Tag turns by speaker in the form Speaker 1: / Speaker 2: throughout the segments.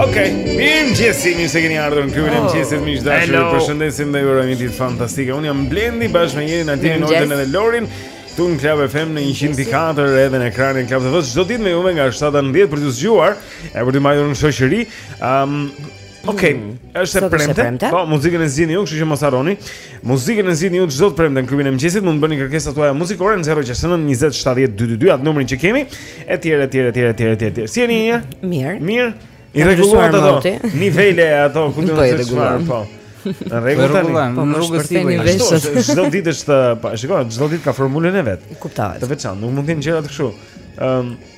Speaker 1: Okej, okay. mirëmëngjesi, mirë se keni ardhur në klubin e
Speaker 2: oh.
Speaker 1: mëngjesit, miq të
Speaker 2: dashur,
Speaker 1: ju përshëndesim dhe ju urojmë një ditë fantastike. Unë jam Blendi, bashkë me Jerin,
Speaker 2: Martinin,
Speaker 1: Ortin edhe Lorin, këtu në Club FM në 100.4 edhe në ekranin e Club TV. Çdo ditë me juve nga 7 në 10 për t'u zgjuar, e për t'ju mbajtur në shoqëri, um, Okej, okay,
Speaker 2: mm. është e
Speaker 1: premte. Po, muzikën e zgjidhni ju, kështu që mos harroni. Muzikën e zgjidhni ju çdo të premte në klubin e mëngjesit, mund të bëni kërkesat tuaja muzikore në 069 20 70 222, atë numrin që kemi, etj, etj, etj, etj, etj. Si jeni ju?
Speaker 2: Mirë.
Speaker 1: Mirë. I
Speaker 2: rregulluam
Speaker 1: ato. Nivele ato, ku do të
Speaker 2: thotë
Speaker 1: çfarë, po. Në rregull tani.
Speaker 2: Po
Speaker 3: rrugës
Speaker 1: si vjen. Çdo ditë është, po, shikoj, çdo ditë ka formulën e vet.
Speaker 2: Kuptohet.
Speaker 1: Të veçantë, nuk mund të jenë gjëra të kështu. Ëm,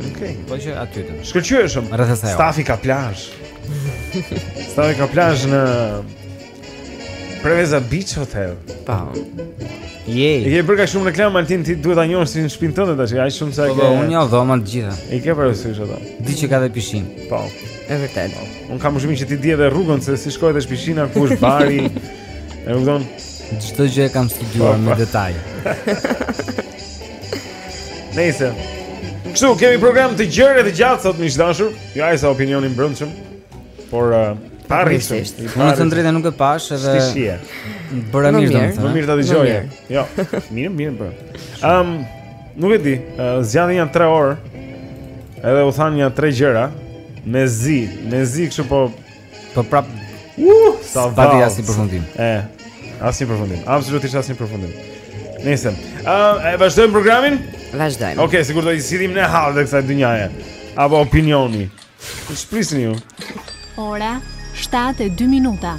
Speaker 1: Okej.
Speaker 3: Po që aty të.
Speaker 1: Shkëlqyeshëm.
Speaker 3: Rrethësau.
Speaker 1: Stafi ka plazh. Stafi ka plazh në Preveza Beach Hotel.
Speaker 2: Po.
Speaker 3: Je.
Speaker 1: I ke bërë kaq shumë reklamë Martin ti duhet ta njohësh si në shpinë tënde tashmë, shumë sa
Speaker 3: po,
Speaker 1: ke.
Speaker 3: Po unë ia njoh dhomat të gjitha.
Speaker 1: I ke parasysh ato.
Speaker 3: Di që ka dhe pishinë.
Speaker 1: Po.
Speaker 2: Është vërtet.
Speaker 1: Po. Unë kam dyshimin që ti di edhe rrugën se si shkohet te pishina, ku është bari. E kupton?
Speaker 3: Çdo gjë e kam studiuar
Speaker 1: po,
Speaker 3: me
Speaker 1: po.
Speaker 3: detaj.
Speaker 1: Nëse Kështu, kemi program të gjerë e të gjatë sot miq të dashur Jo aq sa Opinioni mbrëmshëm Por uh, parri që
Speaker 2: Me
Speaker 3: thënë të drejtën nuk e pashë edhe Shtishie
Speaker 2: Bëre
Speaker 3: mirë
Speaker 2: domethënë
Speaker 1: Më mirë ta dëgjoje Jo, mirë, mirë bëre um, Nuk e di, uh, zgjati nja tre orë Edhe u thanë nja tre gjëra Mezi, mezi kështu po
Speaker 3: Po prap.
Speaker 1: Uh,
Speaker 3: s'u
Speaker 1: arrit
Speaker 3: asnjë përfundim.
Speaker 1: E. Asnjë përfundim. Absolutisht asnjë përfundim. Nejse, ë, uh, e vazhdojmë programin?
Speaker 2: Vazhdojmë.
Speaker 1: Okej, okay, sikur do të zgjidhim ne hallet e kësaj dynjaje. Apo Opinioni. Shpresoni ju.
Speaker 4: Ora 7:02 minuta.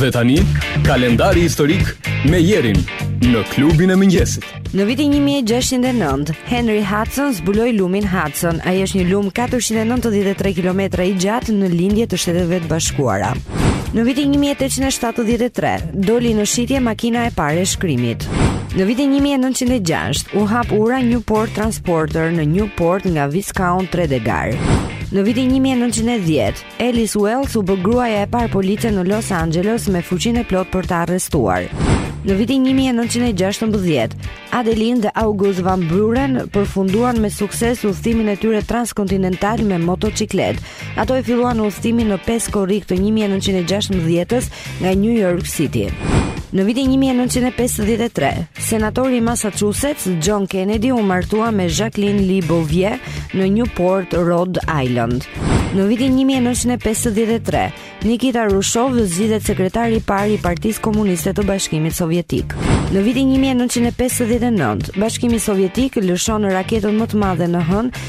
Speaker 5: Dhe tani, kalendari historik me Jerin në klubin e mëngjesit.
Speaker 2: Në vitin 1609, Henry Hudson zbuloi lumin Hudson. Ai është një lum 493 kilometra i gjatë në lindje të Shteteve të Bashkuara. Në vitin 1873, doli në shitje makina e parë e shkrimit. Në vitin 1906, u hap ura Newport Transporter në Newport nga Viscount Tredegar. Në vitin 1910, Alice Wells u bë gruaja e parë police në Los Angeles me fuqinë e plotë për të arrestuar. Në vitin 1916, Adeline dhe Augusta Van Buren përfunduan me sukses udhëtimin e tyre transkontinental me motoçikletë. Ato e filluan udhëtimin në 5 korrik të 1916-s nga New York City. Në vitin 1953, senatori i Massachusetts, John Kennedy u martua me Jacqueline Lee Bouvier në Newport, Rhode Island. Në vitin 1953, Nikita Hrushov zgjidhet sekretari i parë i Partisë Komuniste të Bashkimit Sovjetik. Në vitin 1959, Bashkimi Sovjetik lëshon raketën më të madhe në hënë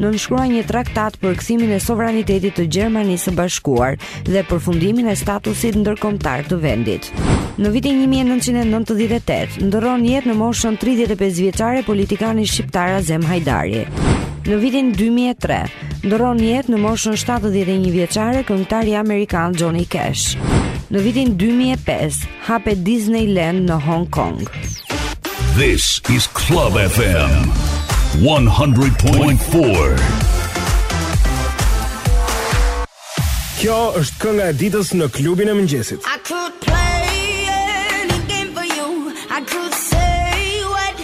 Speaker 2: nënshkruan një traktat për kthimin e sovranitetit të Gjermanisë së Bashkuar dhe përfundimin e statusit ndërkombëtar të vendit. Në vitin 1998 ndërron jetë në moshën 35 vjeçare politikani shqiptar Azem Hajdari. Në vitin 2003, ndërron jetë në moshën 71 vjeçare këngëtari amerikan Johnny Cash. Në vitin 2005, hapet Disneyland në Hong Kong.
Speaker 6: This is Club FM 100.4.
Speaker 1: Kjo është kënga e ditës në klubin e mëngjesit.
Speaker 7: I could play any game for you. I could say what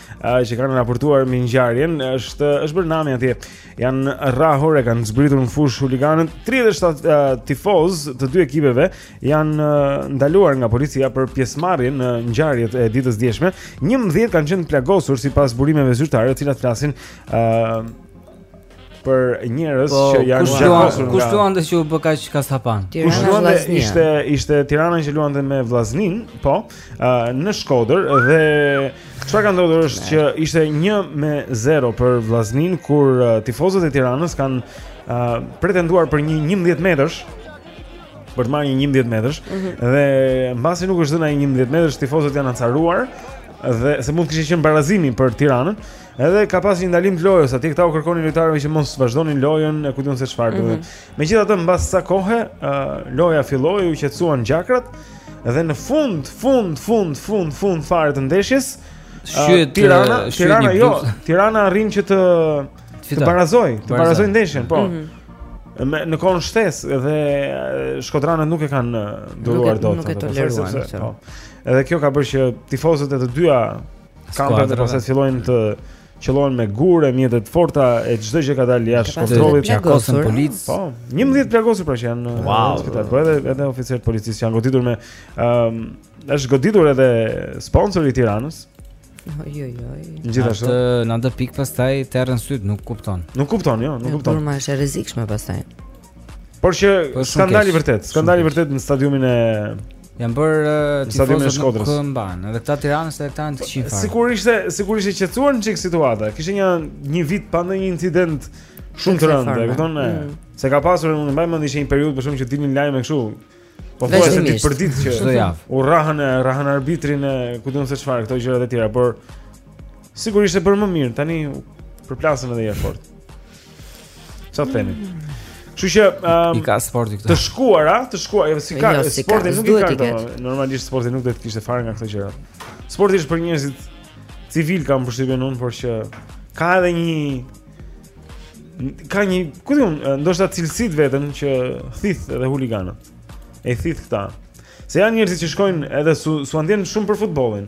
Speaker 1: uh, që kanë raportuar mbi ngjarjen, është është bërë nami atje. Janë rrahur e kanë zbritur në fushë huliganët. 37 uh, tifozë të dy ekipeve janë uh, ndaluar nga policia për pjesëmarrjen në ngjarjet e ditës së djeshme. 11 kanë qenë plagosur sipas burimeve zyrtare, të cilat flasin uh, për njerëz
Speaker 3: po,
Speaker 1: që janë
Speaker 3: gjallosur
Speaker 1: nga
Speaker 3: Kush luante që u bë kaq kasaphanë?
Speaker 1: Kush luante? Ishte ishte Tirana që luante me Vllazninë, po, uh, në Shkodër dhe çfarë ka ndodhur është që ishte 1 me 0 për Vllazninë kur uh, tifozët e Tiranës kanë uh, pretenduar për një 11 metërsh për të marrë një 11 metërsh
Speaker 2: mm -hmm.
Speaker 1: dhe mbasi nuk është dhënë ai 11 metërsh tifozët janë acaruar dhe se mund të kishte qenë barazimi për Tiranën Edhe ka pas një ndalim të lojës, atje këta u kërkonin lojtarëve që mos vazhdonin lojën, e kupton se çfarë
Speaker 2: do
Speaker 1: të thotë. Mhm. Megjithatë, mbas sa kohe, uh, loja filloi, u qetësuan gjakrat dhe në fund, fund, fund, fund, fund fare të ndeshjes,
Speaker 3: shqyet
Speaker 1: Tirana,
Speaker 3: uh,
Speaker 1: Tirana jo, Tirana arrin që të të barazojë, të barazojë ndeshjen, po.
Speaker 2: Mm -hmm
Speaker 1: me në kohën shtesë dhe shkodranët nuk e kanë duruar dot.
Speaker 2: Nuk e toleruan.
Speaker 1: Po. Edhe kjo ka bërë që tifozët e të dyja kampeve pastaj fillojnë të qëllohen me gurë, mjete të forta e çdo gjë ka dalë jashtë kontrollit.
Speaker 3: Plagosën policë.
Speaker 1: Po, 11 plagosur pra që janë në
Speaker 3: wow.
Speaker 1: spital. Po edhe edhe oficerë të policisë janë goditur me ëm um, është goditur edhe sponsori i Tiranës.
Speaker 2: Jo, jo.
Speaker 1: Gjithashtu.
Speaker 3: Atë në atë pikë pastaj terren sytë nuk kupton.
Speaker 1: Nuk kupton, jo, nuk kupton.
Speaker 2: Turma është e rrezikshme pastaj.
Speaker 1: Por që
Speaker 3: po,
Speaker 1: skandali vërtet, skandali vërtet në stadiumin e
Speaker 3: Jam
Speaker 1: bër tifoze e Shkodrës.
Speaker 3: Kë mban, edhe këta Tiranës edhe këta janë të qinfar.
Speaker 1: Sikur ishte, sikur ishte qetësuar një çik situata. Kishte një një vit pa ndonjë incident shumë të rëndë, e kupton?
Speaker 2: Mm.
Speaker 1: Se ka pasur unë mbaj mend ishte një periudhë për shkak që dilnin lajme kështu. Pothuajse ditë për ditë që
Speaker 3: çdo javë.
Speaker 1: U rrahën, rrahën arbitrin e ku di unë se çfarë, këto gjëra të tjera, por sikur ishte bërë më mirë. Tani përplasën edhe jashtë fort. Ça të themi. Kështu që um,
Speaker 3: i ka sporti
Speaker 1: këtë.
Speaker 3: Të
Speaker 1: shkuara, të shkuara, jo s'i ka,
Speaker 2: jo, si
Speaker 1: sporti nuk i ka këto. Normalisht sporti nuk do të kishte fare nga këto gjëra. Sporti është për njerëzit civil kam përshtypjen unë, por që ka edhe një ka një, ku di unë, ndoshta cilësitë e veta që thith edhe huliganët. E thith këta. Se janë njerëzit që shkojnë edhe s'u, s'ua ndien shumë për futbollin.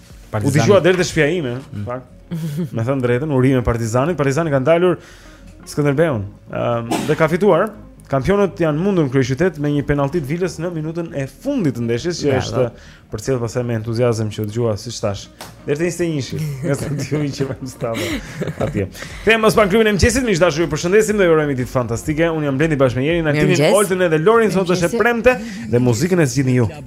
Speaker 1: Partizani. U dëgjua deri te shtëpia ime, në fakt. Me thënë të drejtën, urime Partizanit. Partizani ka ndalur Skënderbeun. Ëm um, dhe ka fituar. Kampionët janë mundur në kryeqytet me një penallti të Vilës në minutën e fundit të ndeshjes, që është përcjellë pastaj me entuziazëm që u dëgjua siç thashë. Deri te 21-shi, nga stadiumi Qemal Stafa. Atje. Themi mbyllim Klubin e Mëngjesit, miq të dashur, ju përshëndesim dhe ju urojmë ditë fantastike. Unë jam Blendi bashkë me Jerin, Altinin, Oltën dhe Lorin, sot është e premte dhe muzikën e zgjidhni ju.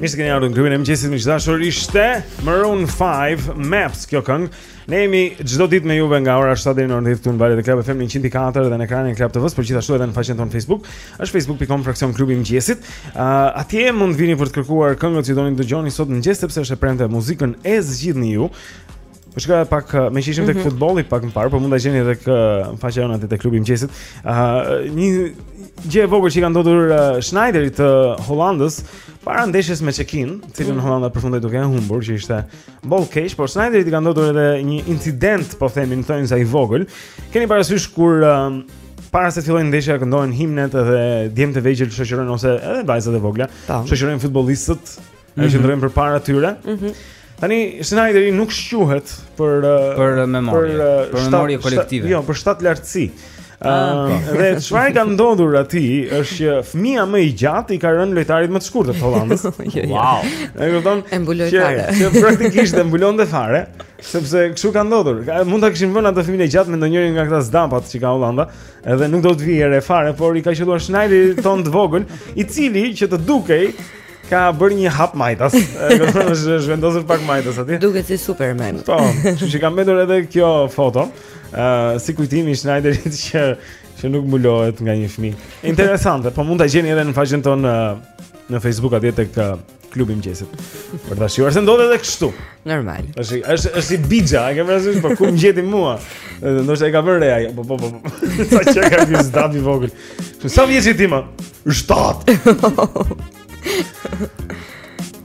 Speaker 1: Mirë se keni ardhur në klubin e mëngjesit miq të dashur. Ishte Maroon 5 Maps kjo këngë. Ne jemi çdo ditë me juve nga ora 7 deri në orën 10 këtu në valët e Club FM 104 dhe në ekranin e Club TV-s, por gjithashtu edhe në faqen tonë Facebook. Është facebook.com fraksion klubi i mëngjesit. Uh, atje mund të vini për të kërkuar këngët që doni të dëgjoni sot në mëngjes sepse është e premte muzikën e zgjidhni ju. Po shkoj pak meqë ishim tek
Speaker 2: mhm.
Speaker 1: futbolli pak më parë, po mund ta gjeni edhe te faqja jonë aty te klubi i mëngjesit. Ëh, uh, një gjë e vogël që i ka ndodhur uh, Sneijderit të uh, Holandës para ndeshjes me Çekinë, të cilën
Speaker 2: mm.
Speaker 1: Holanda përfundoi duke humbur, që ishte boll keq, por Sneijderit i ka ndodhur edhe një incident, po themi, në thonjëza i vogël. Keni parasysh kur uh, para se të fillojë ndeshja këndohen himnet dhe djemtë e vegjël shoqërojnë ose edhe vajzat e vogla, shoqërojnë futbollistët
Speaker 3: E
Speaker 1: mhm. qëndrojnë përpara tyre.
Speaker 2: Mhm.
Speaker 1: Tani Sneijderi nuk shquhet për
Speaker 3: për
Speaker 1: memorie,
Speaker 3: për, për
Speaker 1: memorie
Speaker 3: kolektive.
Speaker 1: Jo, për shtatlartësi. Ëh,
Speaker 3: ah, po.
Speaker 1: dhe çfarë ka ndodhur aty është që fëmija më i gjatë i ka rënë lojtarit më të shkurtër të Hollandës.
Speaker 2: Jo, jo.
Speaker 1: Wow. E kupton?
Speaker 2: E mbuloi fare.
Speaker 1: Që praktikisht e mbulonte fare, sepse kështu ka ndodhur. Mund ta kishin vënë atë fëmijën e gjatë me ndonjërin nga këta zdapat që ka Holanda, edhe nuk do të vihej re fare, por i ka qelluar Sneijderit tonë të vogël, i cili që të dukej Ka bërë një hap majtas. Është zhvendosur pak majtas aty.
Speaker 2: Duket si Superman.
Speaker 1: Po, kështu që ka mbetur edhe kjo foto. Ëh, uh, si kujtim i Schneiderit që që nuk mbulohet nga një fëmijë. Interesante, po mund ta gjeni edhe në faqen tonë në, në Facebook atje tek klubi i mëngjesit. Për ta shijuar se ndodhet edhe kështu.
Speaker 2: Normal.
Speaker 1: Është është është si bixha, e ke parasysh po ku ngjeti mua? Ndoshta e ka vënë ai, po po po. po. Sa çka ka ky zdabi vogël. Sa vjeç je ti mo? Shtatë.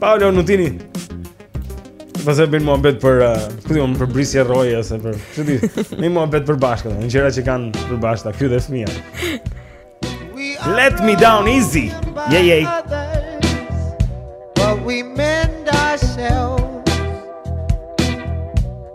Speaker 1: Paolo Nutini. Pas e bëjmë muhabet për, uh, ku di unë, për brisqe rroje ose për, ku di, ne muhabet për bashkë, me gjëra që kanë për bashkë, ky dhe fëmija. Let me down easy. Yeah, yeah.
Speaker 8: But we mend ourselves.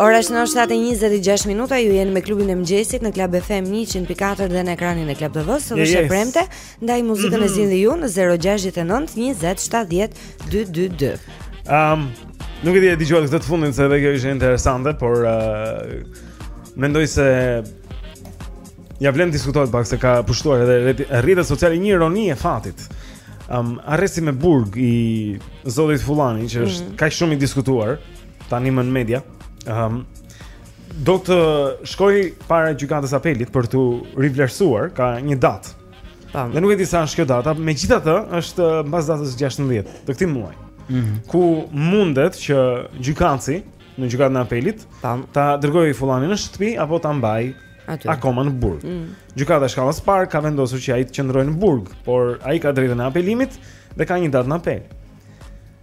Speaker 8: Ora
Speaker 2: është në 7:26 minuta, ju jeni me klubin e mëngjesit në Club FM 104 dhe në ekranin e Club TV, sot është e premte, ndaj muzikën e
Speaker 1: mhm.
Speaker 2: zgjidhni ju në 069 20 70 222.
Speaker 1: Ehm, nuk e di e dëgjuat këtë të fundin se edhe kjo ishte interesante, por uh, mendoj se Ja vlen diskutohet pak se ka pushtuar edhe rrjetet sociale një ironi e fatit. Um, arresti me burg i zotit Fullani që është
Speaker 9: mm -hmm.
Speaker 1: kaq shumë i diskutuar tanimë në media. Um, do të shkojë para gjykatës së apelit për t'u rivlerësuar, ka një datë.
Speaker 2: Tam.
Speaker 1: Dhe nuk e di sa është kjo data, megjithatë është uh, mbas datës 16 të këtij muaji.
Speaker 3: Mm -hmm.
Speaker 1: Ku mundet që gjykatësi në gjykatën e apelit Tam. ta dërgojë Fullanin në shtëpi apo ta mbajë
Speaker 2: aty.
Speaker 1: Akoma në burg.
Speaker 2: Mm.
Speaker 1: Gjykata e shkallës parë ka vendosur që ai të qëndrojë në burg, por ai ka drejtën e apelimit dhe ka një datë në apel.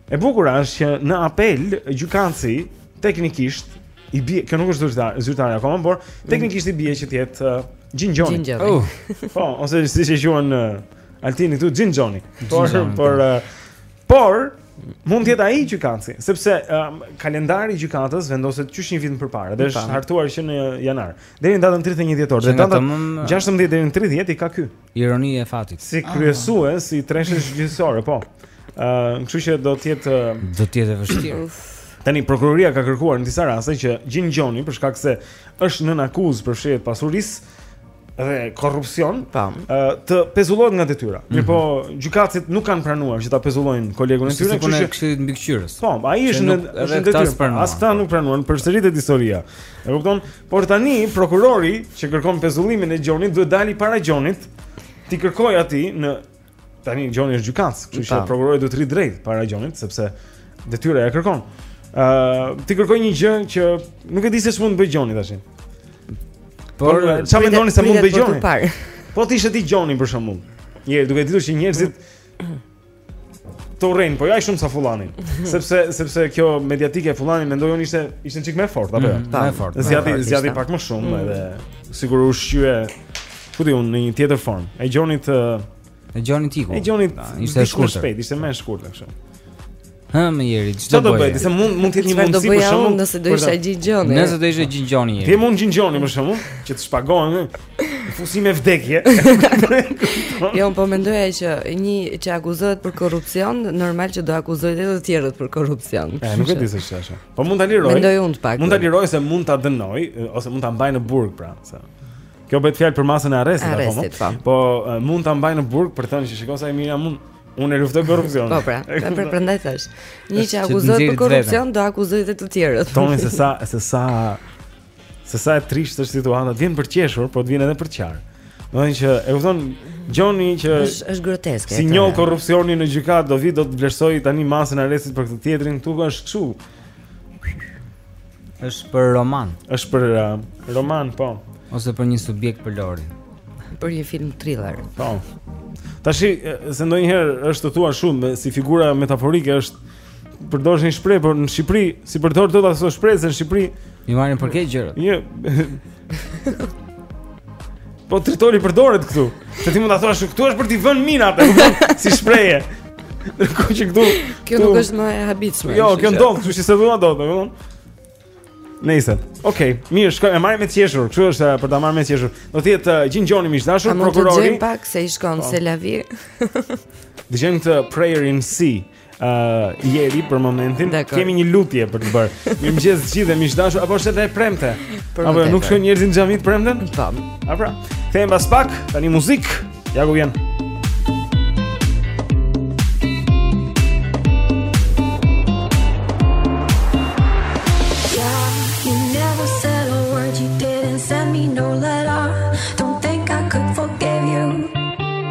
Speaker 1: E bukura është që në apel gjykatësi teknikisht i bie, kjo nuk është zyrtar, zyrtare akoma, por mm. teknikisht i bie që të jetë uh, Gjin
Speaker 2: Gjoni. Gjin Gjoni.
Speaker 1: Oh. po, ose siç e quan uh, Altini këtu Xhin Xhoni.
Speaker 3: Por
Speaker 1: por uh, por Mund të jetë ai gjykatësi, sepse um, kalendari i gjykatës vendoset qysh një vit më parë, dhe është hartuar që në janar. Deri në datën 31 dhjetor, dhe data 16 deri në 30 i ka ky.
Speaker 3: Ironi e fatit.
Speaker 1: Si kryesues i treshës gjyqësore, po. Ëm, uh, kështu që do të jetë
Speaker 3: do të jetë e vështirë.
Speaker 1: Tani prokuroria ka kërkuar në disa raste që Gjin Gjoni për shkak se është nën akuzë për fshehje të pasurisë, dhe korrupsion, të pezullohet nga detyra.
Speaker 3: Mm
Speaker 1: -hmm. Mirëpo gjykatësit nuk kanë pranuar që ta pezullojnë kolegun e tyre, kështu që
Speaker 3: këshillit mbikëqyrës.
Speaker 1: Po, ai është në detyrë. As këta nuk pranuan përsëritet historia. E kupton? Por tani prokurori që kërkon pezullimin e Gjonit duhet të dali para Gjonit t'i kërkojë atij në Tani Gjoni është gjykatës, kështu që prokurori duhet të rrijë drejt para Gjonit, sepse detyra e kërkon. Ë, uh, t'i kërkojë një gjë që nuk e di se ç'mund të bëjë Gjoni tash. Por çfarë mendoni se mund të
Speaker 2: bëjë
Speaker 1: Gjoni? Po të ishe ti Gjoni për shembull. Je duke ditur që njerëzit të urrejnë, po jo aq shumë sa Fullanin. Sepse sepse kjo mediatike e Fullanit mendoj unë ishte ishte çik më e fortë apo jo?
Speaker 3: Mm, më e fortë.
Speaker 1: Zgjati
Speaker 3: zgjati
Speaker 1: pak më shumë
Speaker 3: mm.
Speaker 1: edhe sikur u shqye Ku di unë në një tjetër formë. E Gjonit
Speaker 3: e Gjonit iku.
Speaker 1: E Gjonit ishte
Speaker 3: e shkurtër.
Speaker 1: Shpejt, ishte më e shkurtër kështu.
Speaker 3: Hë më Jeri,
Speaker 1: çfarë do bëjë? Nëse mund mund të jetë një mundësi për
Speaker 2: shkakun, nëse do isha
Speaker 1: Gjin
Speaker 2: Gjoni.
Speaker 3: Nëse do isha Gjin
Speaker 1: Gjoni. Ti mund Gjin Gjoni për shkakun, që të shpagohen. Fusim e vdekje.
Speaker 2: Jo, po mendoja që një që akuzohet për korrupsion, normal që do akuzojë edhe të tjerët për korrupsion.
Speaker 1: E, nuk e di se ç'është. Po mund ta lirojë.
Speaker 2: Mendoj unë pak.
Speaker 1: Mund ta lirojë ose mund ta dënojë ose mund ta mbajë në burg pra, se. Kjo bëhet fjalë për masën e arrestit,
Speaker 2: arrestit apo?
Speaker 1: Po, po mund ta mbajë në burg për të thënë se shiko sa i mirë jam unë. Unë luftoj korrupsionin.
Speaker 2: Po pra, pra prandaj thashë. Një që akuzohet për korrupsion do akuzojë edhe të tjerët.
Speaker 1: Tani se sa se sa se sa e trishtë është situata, vjen për të qeshur, por të vjen edhe për të qarë. Domethënë që e kupton Gjoni që
Speaker 2: është është groteske.
Speaker 1: Simboli
Speaker 2: i
Speaker 1: korrupsionit në gjykatë do vijë do të vlerësojë tani masën e arrestit për këtë tjetrin, këtu është kështu.
Speaker 3: Është për roman.
Speaker 1: Është për uh, roman, po.
Speaker 3: Ose për një subjekt për Lori.
Speaker 2: Për një film thriller.
Speaker 1: Po. Tashi se ndonjëherë është të thuash shumë si figura metaforike të përdorësh një shprehje, por në Shqipëri s'i përdor dot ato shprehje se në Shqipëri
Speaker 3: i marrin për këto gjëra.
Speaker 1: Një Po tritoli përdoret këtu. Se ti mund ta thuash këtu është për t'i vënë minat, e kupton? Si shprehje. Kurse këtu.
Speaker 2: Kjo nuk është më e habitshme.
Speaker 1: Jo, kjo ndodh, kështu që s'e thua dot, e kupton? Nëse. Okej, okay, mirë, shkoj e marr me qeshur. Kështu është për ta marrë me qeshur. Do të jetë uh, Gjin Gjoni miq
Speaker 2: të
Speaker 1: dashur, prokurori.
Speaker 2: Mund të pak se i shkon
Speaker 1: po.
Speaker 2: c'est la vie.
Speaker 1: Dëgjojmë këtë Prayer in C. Uh, Jeri për momentin
Speaker 2: Dakord.
Speaker 1: kemi një lutje për të bërë. Mirëmëngjes të gjithëve miq të dashur, apo është e premte? Apo nuk shkojnë njerëzit në xhami të premten?
Speaker 2: Po.
Speaker 1: A pra. Kthehem pas pak, tani muzikë. Ja ku vjen.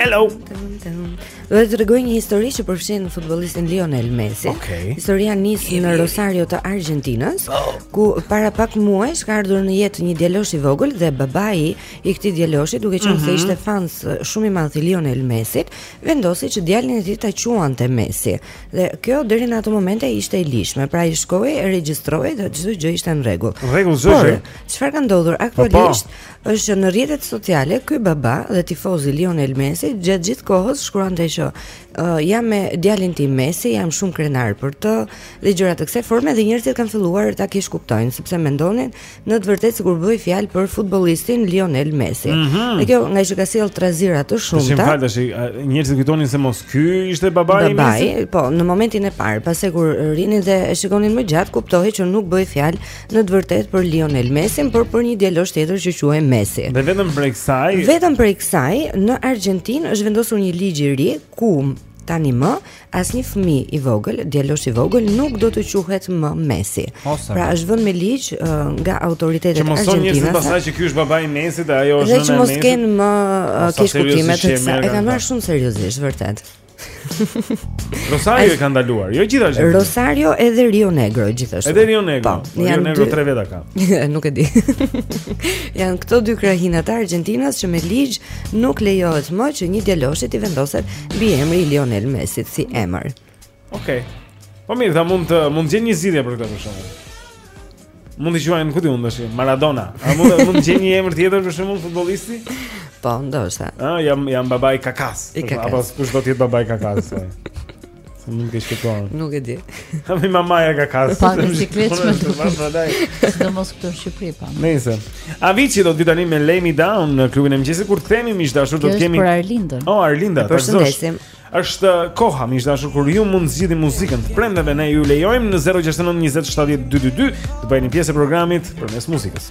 Speaker 1: Hello.
Speaker 2: Do të tregoj një histori që përfshin futbolistin Lionel Messi
Speaker 1: okay.
Speaker 2: Historia nis në Rosario të Argjentinës oh. Ku para pak muajsh ka ardhur në jetë një djalosh i vogël Dhe babai i këtij djaloshi duke qenë mm -hmm. se
Speaker 1: mhm.
Speaker 2: ishte fans shumë i madh i Lionel Messit Vendosi që djalin e tij ta quante Messi Dhe kjo deri në ato momente ishte e ligjshme, pra i shkoi, e regjistroi dhe çdo gjë ishte në rregull.
Speaker 1: Në rregull çdo gjë.
Speaker 2: Çfarë ka ndodhur po, po. aktualisht? Është që në rrjetet sociale ky baba dhe tifoz i Lionel Messi gjatë gjithë kohës shkruante që uh, jam me djalin tim Messi, jam shumë krenar për të dhe gjëra të kësaj forme dhe njerëzit kanë filluar ta keqkuptojnë sepse mendonin Në të vërtetë sikur bëhej fjalë për futbollistin Lionel Messi.
Speaker 1: Mm -hmm.
Speaker 2: Dhe kjo ngaqë ka sjell trazira të
Speaker 1: shumta. Si,
Speaker 2: më
Speaker 1: fal, tash, njerëzit kujtonin se mos ky ishte babai i
Speaker 2: Messi.
Speaker 1: Babai,
Speaker 2: po, në momentin e parë, pastaj kur rinin dhe e shikonin më gjatë, kuptohej që nuk bëhej fjalë në të vërtetë për Lionel Messi, por për një djalosh tjetër që quhej Messi.
Speaker 1: Dhe vetëm prej kësaj,
Speaker 2: vetëm prej kësaj në Argjentinë është vendosur një ligj i ri ku tani më Asnjë fëmijë i vogël, djalosh i vogël nuk do të quhet më Messi. Pra është vënë me ligj uh, nga autoritetet argjentinase.
Speaker 1: Që mos thonë njerëzit pastaj që ky është babai i Messit dhe ajo është nëna e Messit.
Speaker 2: Dhe që
Speaker 1: mos kenë
Speaker 2: më uh,
Speaker 1: keqkuptime
Speaker 2: të kësaj. E kanë marrë shumë seriozisht vërtet.
Speaker 1: Rosario e ka ndaluar. Jo gjithë Argentina.
Speaker 2: Rosario edhe Rio Negro gjithashtu.
Speaker 1: Edhe Rio Negro.
Speaker 2: Po,
Speaker 1: Rio Negro tre veta ka.
Speaker 2: nuk e di. janë këto dy krahina të Argjentinës që me ligj nuk lejohet më që një djaloshi t'i vendoset Mbiemri i Lionel Messit si emër.
Speaker 1: Okej. Okay. Po mirë, ata mund të mund të gjejnë një zgjidhje për këtë për shembull. Mund t'i quajnë ku ti mund të Maradona. A mund të mund të gjejnë një emër tjetër për shembull futbollisti?
Speaker 2: Po, ndoshta.
Speaker 1: Ah, jam jam babai
Speaker 2: i Kakas.
Speaker 1: Apo kush do të jetë babai i Kakas? Se nuk e shqiptar.
Speaker 2: Nuk e di.
Speaker 1: Jam mamaja e Kakas.
Speaker 10: Pa bicikletë më
Speaker 1: duket.
Speaker 10: Sidomos këtu në Shqipëri pa. Po.
Speaker 1: Nëse. Avicii do të vijë tani me Lay Me Down në klubin e mëngjesit kur të kthehemi miq të dashur do të kemi.
Speaker 10: Për Arlindën.
Speaker 1: Oh Arlinda,
Speaker 2: ta zosh.
Speaker 1: Është koha miq të dashur kur ju mund të zgjidhni muzikën. të premteve ne ju lejojmë në 069 20 70 222 të bëheni pjesë e programit përmes muzikës.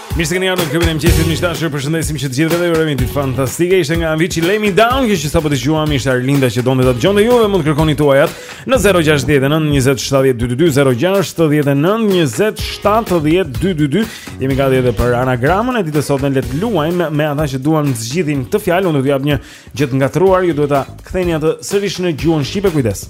Speaker 1: Mirë se keni ardhur në klubin e mëngjesit, miq të dashur, ju përshëndesim që të gjithëve dhe ju urojmë ditë fantastike. Ishte nga Avicii Lay Me Down, që sapo dëgjuam ishte Arlinda që donte ta dëgjonte ju dhe mund të kërkoni tuajat në 069 20 70 222 069 20 70 222. Jemi gati edhe për anagramën e ditës së sotme le të luajmë me ata që duan të zgjidhin këtë fjalë, unë do t'ju jap një gjë të ngatërruar, ju duhet ta ktheni atë sërish në gjuhën shqipe, kujdes.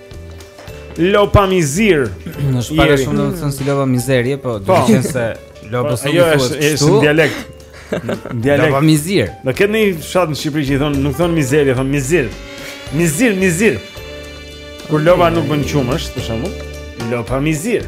Speaker 1: Lopa mizir.
Speaker 3: Në shpara shumë do të thonë si lopa mizerie, po do
Speaker 1: po.
Speaker 3: të thënë se lopa
Speaker 1: po, jo, është është në dialekt. Dialekt.
Speaker 3: Lopa mizir.
Speaker 1: Do ketë një fshat në Shqipëri që i thonë nuk thonë mizerie, thonë mizir. Mizir, mizir. Kur lopa nuk bën qumësh, për shembull, lopa mizir.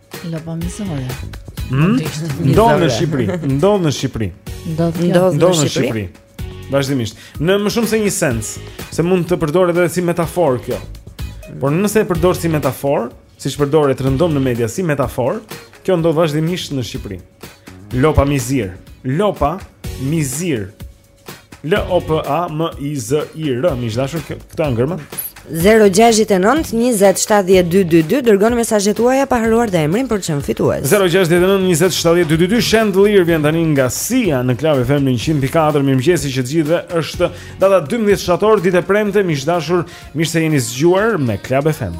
Speaker 1: Lopa
Speaker 10: mizore.
Speaker 1: Hmm? Ndodh në Shqipëri. Ndodh në Shqipëri.
Speaker 10: Ndodh
Speaker 2: në Shqipëri.
Speaker 1: Vazhdimisht. Në më shumë se një sens, se mund të përdoret edhe si metaforë kjo. Por nëse e përdor si metaforë, siç përdoret rëndom në media si metaforë, kjo ndodh vazhdimisht në Shqipëri. Lopa mizir. Lopa mizir. L O P A M I Z I R, miq të dashur këto
Speaker 2: germa. 0-6-9-27-12-2 Dërgoni mesazhet tuaja pa harruar dhe emrin për qenë fitues
Speaker 1: 0-6-9-27-12-2 Chandelier vjen tani nga Sia në Club FM në 100.4 Mirëmëngjesi të gjithëve është data 12 shtator Ditë e premte miq të dashur mirë se jeni zgjuar me Club
Speaker 11: FM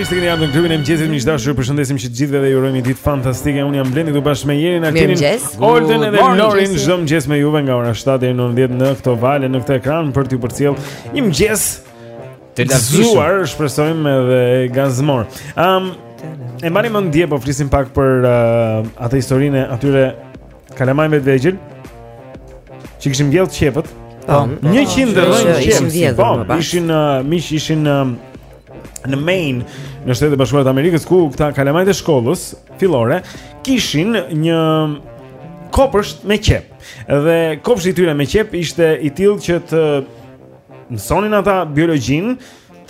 Speaker 1: Mirë se keni ardhur në klubin e mëngjesit, miq të dashur, ju përshëndesim të gjithëve dhe ju urojmë një ditë fantastike. Unë jam Blendi këtu bashkë me Jerin, Altinin, Olden
Speaker 2: dhe
Speaker 1: Lorin. Çdo mëngjes me juve nga ora 7 deri në 9 në këto vale, në këtë ekran për t'ju përcjellë një mëngjes
Speaker 3: të
Speaker 1: gëzuar, shpresojmë edhe gazmor. Ëm, um, e mbani mend dje po flisim pak për uh, atë historinë e atyre Kalamajve të vegjël Që kishin mbjellë qepët
Speaker 2: Po,
Speaker 1: po,
Speaker 2: po.
Speaker 1: njëqind
Speaker 2: rrënjë
Speaker 1: qepë Po,
Speaker 2: po
Speaker 1: ishin uh miq, ishin um, në Maine Në Shtetet e Bashkuara të Amerikës Ku këta kalamajtë e shkollës, fillore Kishin një kopsht me qepë Dhe kopshti i tyre me qepë ishte i tillë që të Mësonin ata biologjinë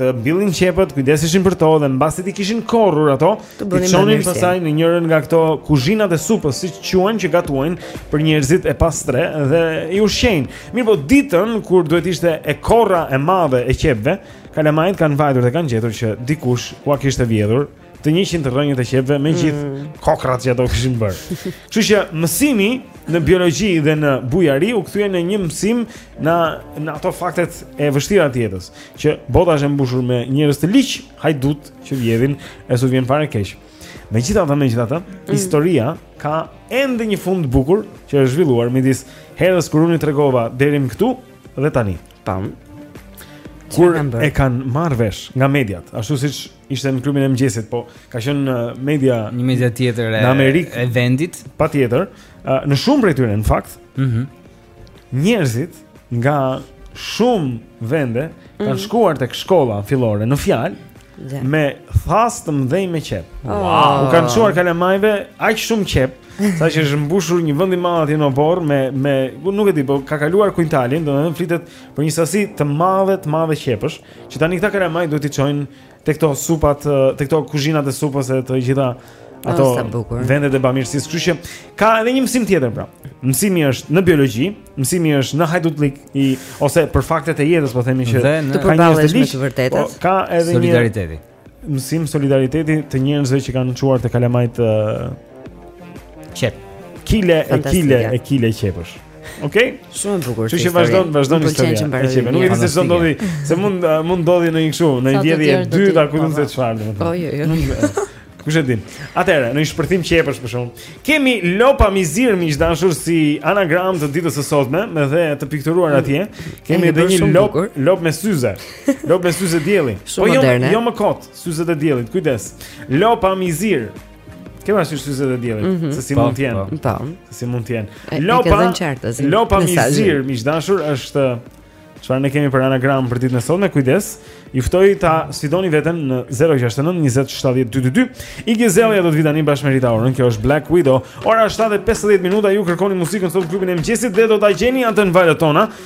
Speaker 1: të mbillnin qepët, kujdesishin për to dhe mbasi t'i kishin korrur ato,
Speaker 2: t'i
Speaker 1: çonin pastaj në njërën nga këto kuzhinat e supës, siç quhen që gatuajnë për njerëzit e pastrehë dhe i ushqejnë. Mirëpo ditën kur duhet të ishte e korra e madhe e qepëve, kalamajtë kanë vajtur dhe kanë gjetur që dikush ua kishte vjedhur Të njëqind rrënjët e qepëve me gjithë
Speaker 2: mm.
Speaker 1: kokrrat që ato kishin bërë. Kështu që mësimi në biologji dhe në bujari u kthye në një mësim në në ato faktet e vështira të jetës, që bota është e mbushur me njerëz të liq, hajdutë që vjedhin e s'u vjen fare keq. Megjithatë, megjithatë, mm. historia ka ende një fund të bukur që është zhvilluar midis herës kur unë e tregova deri më këtu dhe tani.
Speaker 2: Tam
Speaker 1: kur e kanë marrë vesh nga mediat, ashtu siç Ishte në klubin e mëngjesit, po ka qenë në media,
Speaker 3: një media tjetër e
Speaker 1: në Amerikë
Speaker 3: e vendit.
Speaker 1: Patjetër, në shumë prej tyre në fakt.
Speaker 3: Mhm.
Speaker 1: Mm njerëzit nga shumë vende mm -hmm. kanë
Speaker 2: mhm.
Speaker 1: shkuar tek shkolla fillore në fjalë
Speaker 2: yeah.
Speaker 1: me thasë të mëdhenj me qepë. Oh.
Speaker 2: Wow.
Speaker 1: U kanë çuar kalamajve aq shumë qepë, saqë është mbushur një vend i madh atje në oborr me me nuk e di, po ka kaluar kuintalin, domethënë flitet për një sasi të madhe të madhe qepësh. Që tani këta kalamaj duhet t'i çojnë te këto supat, te këto kuzhinat e supës e të gjitha ato
Speaker 2: oh,
Speaker 1: vendet e bamirësisë. Kështu që ka edhe një mësim tjetër pra. Mësimi është në biologji, mësimi është në hajdutllëk ose për faktet e jetës, po themi që ka një
Speaker 2: të vërtetë.
Speaker 1: Po, ka edhe një solidariteti. mësim solidariteti i njerëzve që kanë çuar te kalamajt uh,
Speaker 3: qepë.
Speaker 1: Kile e kile e kile qepësh. Okej?
Speaker 2: Okay? Shumë bukur. Ju
Speaker 1: vazhdon, vazhdon historia. E qepë, nuk e di se ç'do ndodhi, se mund uh, mund ndodhi në një kështu, në një vjedhje
Speaker 10: të
Speaker 1: dytë apo
Speaker 10: kujtun
Speaker 1: se çfarë domethënë.
Speaker 2: Po, jo, jo.
Speaker 1: Kush e din? Atëherë, në një shpërthim qepësh për shkakun. Kemi lopa mizir miq dashur si anagram të ditës së sotme, me dhe të pikturuar atje. Kemi edhe një
Speaker 2: lopë,
Speaker 1: lopë me syze. Lopë me syze dielli.
Speaker 2: Po
Speaker 1: jo, jo më kot, syze të diellit. Kujdes. Lopa mizir. Ke pas syze të diellit,
Speaker 2: mm -hmm.
Speaker 1: se si
Speaker 3: po,
Speaker 1: mund të jenë.
Speaker 3: Po.
Speaker 2: po.
Speaker 1: Se si mund të jenë. Lopa. Lopa mizir, miq dashur, është çfarë ne kemi për anagram për ditën e sotme. Kujdes. Ju ftoj ta sfidoni veten në 069 20 70 222. Iggy Azalea do të vi tani bashkë me Rita Orën. Kjo është Black Widow. Ora 7:50 minuta. Ju kërkoni muzikën sot në klubin e mëngjesit dhe do ta gjeni atë në valët tona.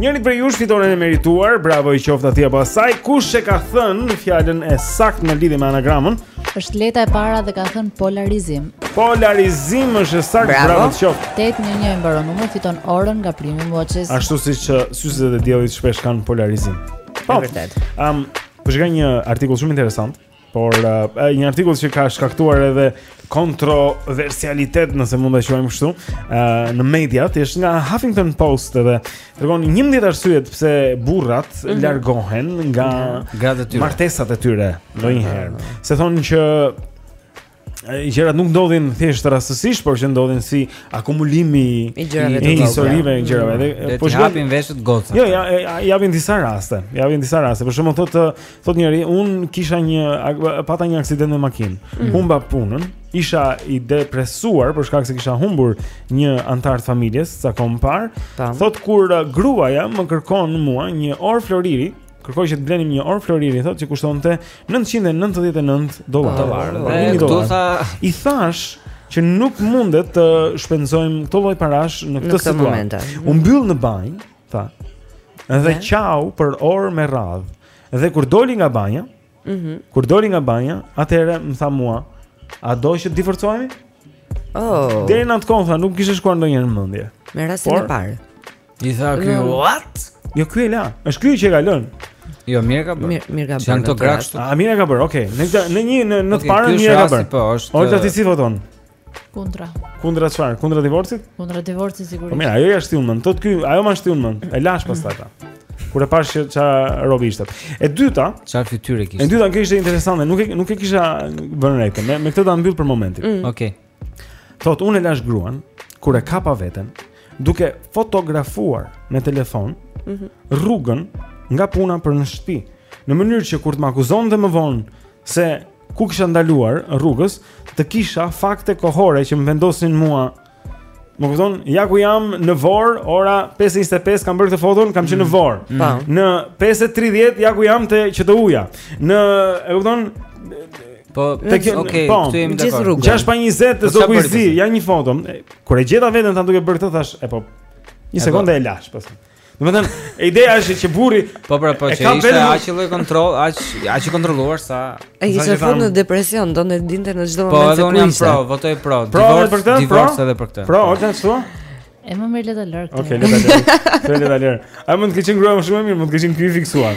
Speaker 1: Njërit prej jush fitoren e merituar, bravo i qoftë atij apo asaj, kush e ka thënë fjalën e saktë në lidhje me anagramën?
Speaker 10: Është Leta e para dhe ka thënë polarizim.
Speaker 1: Polarizim është saktë,
Speaker 2: bravo,
Speaker 1: bravo të qoftë.
Speaker 10: 811 e mbaron numri, fiton orën nga Prime Watches.
Speaker 1: Ashtu siç uh, syzet e diellit shpesh kanë polarizim. Po.
Speaker 2: Vërtet.
Speaker 1: Ëm, um, po shikoja një artikull shumë interesant. Por uh, një artikull që ka shkaktuar edhe kontroversialitet, nëse mund ta quajmë kështu, uh, në mediat, është nga Huffington Post edhe tregon 11 arsyet pse burrat
Speaker 2: mm -hmm.
Speaker 1: largohen nga mhm.
Speaker 3: gratë e tyre,
Speaker 1: martesat e tyre ndonjëherë. Mm -hmm. Se thonë që gjërat nuk ndodhin thjesht rastësisht, por që ndodhin si akumulimi
Speaker 2: i gjërave të
Speaker 1: historive e gjërave. Mm.
Speaker 3: Dhe eh,
Speaker 1: po
Speaker 3: hapin veshët gocat.
Speaker 1: Jo, ja, ja, japin disa raste. Japin disa raste. Për shembull thotë eh, thotë njëri, un kisha një pata një aksident me makinë.
Speaker 2: Mm.
Speaker 1: Humba punën, isha i depresuar për shkak se kisha humbur një anëtar të familjes ca kohë më parë. Thotë kur eh, gruaja më kërkon mua një orë floriri, Kërkoi që të blenim një orë floriri, thotë që kushtonte 999 dollarë.
Speaker 3: Dollarë.
Speaker 1: Pra,
Speaker 3: Dhe
Speaker 1: kur
Speaker 3: tha,
Speaker 1: i thash që nuk mundet të shpenzojmë këto lloj parash në këtë situatë. U mbyll në banjë, tha. Dhe qau për orë me radhë. Dhe kur doli nga banja,
Speaker 2: Mhm.
Speaker 1: Kur doli nga banja, atëherë më tha mua, a do që të divorcohemi?
Speaker 2: Oh.
Speaker 1: Deri në atë kohë tha, nuk më kishte shkuar ndonjëherë në mendje.
Speaker 2: Me rastin
Speaker 1: Por,
Speaker 2: e parë.
Speaker 3: I tha ky,
Speaker 2: mm.
Speaker 3: "What?"
Speaker 1: Jo ky e la. Është ky që ka lënë.
Speaker 3: Jo, mirë ka bërë.
Speaker 2: Mirë, mirë ka
Speaker 3: bërë. Janë këto gra këtu.
Speaker 1: A mirë ka bërë? Okej. Në në një në në të parën mirë ka bërë.
Speaker 3: Po, është.
Speaker 1: Orjeta, ti si voton?
Speaker 10: Kundra.
Speaker 1: Kundra çfarë? Kundra divorcit?
Speaker 10: Kundra divorcit sigurisht.
Speaker 1: Po mirë, ajo ja shtiu n'mend. Thot ky, ajo ma shtiu n'mend. E lash pastaj tha. Kur e pash që ça robi ishte. E dyta,
Speaker 3: ça
Speaker 1: fytyrë
Speaker 3: kishte.
Speaker 1: E dyta që ishte interesante, nuk e nuk e kisha vënë re Me, me këtë ta mbyll për momentin.
Speaker 2: Mm.
Speaker 3: Okej. Okay.
Speaker 1: Thot unë e lash gruan kur e kapa veten duke fotografuar me telefon
Speaker 2: mm -hmm.
Speaker 1: rrugën nga puna për në shtëpi. Në mënyrë që kur të më akuzonte më vonë se ku kisha ndaluar rrugës, të kisha fakte kohore që më vendosin mua. Më kupton? Ja ku jam në Vor, ora 5:25 kam bërë këtë foton, kam qenë në mm. Vor. Mm.
Speaker 2: Po.
Speaker 1: Në 5:30 ja ku jam te QTU-ja. Në, e kupton?
Speaker 3: Po,
Speaker 1: tek
Speaker 3: okay,
Speaker 1: po,
Speaker 3: këtu jemi dakord.
Speaker 1: 6:20 te
Speaker 3: po, Zogu
Speaker 1: i
Speaker 3: Zi,
Speaker 1: ja një foto. Kur e gjeta veten tha duke bërë këtë thash, e po. Një sekondë e lash pastaj. Do të thënë, e ideja është që burri
Speaker 3: po pra po që ishte aq lloj kontroll, aq aq i kontrolluar sa
Speaker 1: ai
Speaker 2: ishte fund në depresion, donte dinte në çdo
Speaker 3: po,
Speaker 2: moment se ku ishte.
Speaker 3: Po unë jam pro, votoj pro.
Speaker 1: Pro edhe për këtë, pro
Speaker 3: edhe për këtë.
Speaker 1: Pro, ose ashtu?
Speaker 10: E më mirë le ta lër këtë.
Speaker 1: Okej, le ta lër. Të le ta lër. A mund të qe gruaja më shumë mirë, mund të qe ky i fiksuar.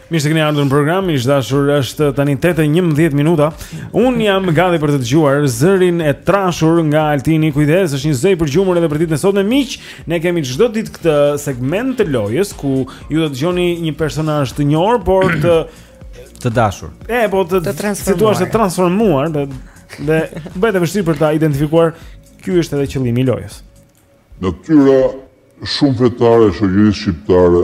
Speaker 1: Mirë se keni ardhur në program, miq të dashur është tani 8:11 minuta. Unë jam gati për të dëgjuar zërin e trashur nga Altini. Kujdes, është një zë i përgjumur edhe për ditën e sotme miq. Ne kemi çdo ditë këtë segment të lojës ku ju do të dëgjoni një personazh të njohur, por
Speaker 3: të dashur.
Speaker 1: E, po si
Speaker 2: të
Speaker 1: thuash të transformuar dhe bëhet e vështirë për ta identifikuar ky është edhe qëllimi i lojës.
Speaker 12: Natyra shumë fetare e shoqërisë shqiptare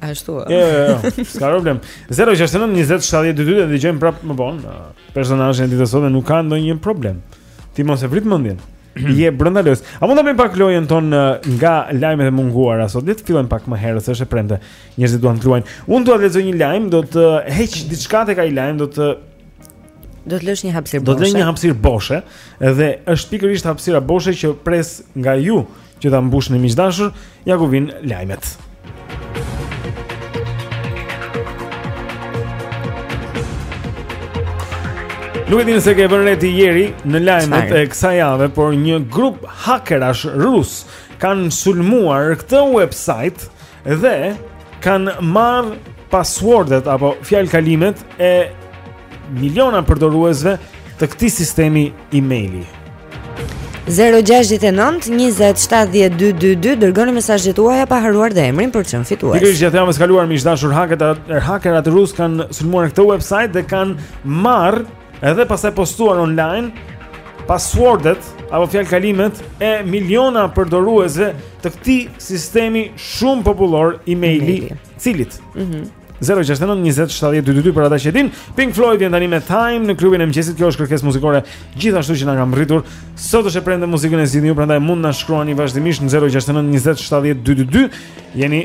Speaker 2: Ashtu.
Speaker 1: Jo, jo, jo. S'ka problem. 069 20 70 222 dhe dëgjojmë prap më vonë. Personazhi i ditës sot nuk ka ndonjë problem. Ti mos e vrit mendjen. Je brenda lojës. A mund ta bëjmë pak lojën tonë nga lajmet e munguara sot? Le të fillojmë pak më herët, është e premte. Njerëzit duan të luajnë. Unë dua të lexoj një lajm, do të heq diçka tek ai lajm, do të
Speaker 2: do të lë një hapësirë boshe.
Speaker 1: Do të lë një hapësirë boshe, edhe është pikërisht hapësira boshe që pres nga ju Që ta mbushni miq të dashur, ja ku vijnë lajmet. Nuk e di nëse ke vënë re ti Eri në lajmet e kësaj jave, por një grup hakerash rusë kanë sulmuar këtë website Dhe kanë marrë passwordet apo fjalëkalimet e miliona përdoruesve të këtij sistemi e-maili.
Speaker 2: 0-6-9-20-70-222 Dërgoni mesazhet tuaja pa harruar dhe emrin për të qenë fitues
Speaker 1: Pikërisht gjatë javës së kaluar miq të dashur haket Hakerat rusë kanë sulmuar këtë website dhe kanë marrë Edhe pastaj postuar online passwordet apo fjalëkalimet e miliona përdoruesve të këtij sistemi shumë popullor emaili, cilit.
Speaker 2: Mhm.
Speaker 1: Mm 069 20 70 222 për ata që e dinë Pink Floyd janë tani me Time në klubin e mëngjesit kjo është kërkesë muzikore gjithashtu që na ka mbërritur sot është e premte muzikën e zgjidhni ju prandaj mund na shkruani vazhdimisht në 069 20 70 222 jeni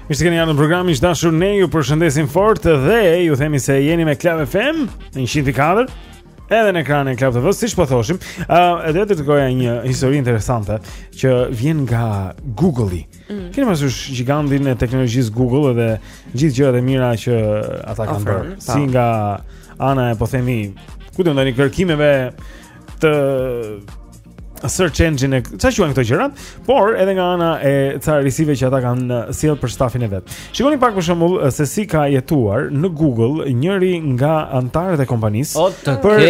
Speaker 1: Mirë se keni ardhur në program miq të dashur ne ju përshëndesim fort dhe ju themi se jeni me Club FM në 104 edhe në ekranin e Club TV siç po thoshim. Ë uh, edhe të tregoja një histori interesante që vjen nga Google-i.
Speaker 2: Mm.
Speaker 1: Keni pasur gjigandin e teknologjisë Google dhe gjithë gjërat e mira që ata kanë bërë. Si po. nga ana e po themi kudo nga ana e kërkimeve të search engine e çfarë quhen këto gjërat, por edhe nga ana e ca risive që ata kanë eh, sjell për stafin e vet. Shikoni pak për shembull eh, se si ka jetuar në Google njëri nga anëtarët e kompanisë
Speaker 3: për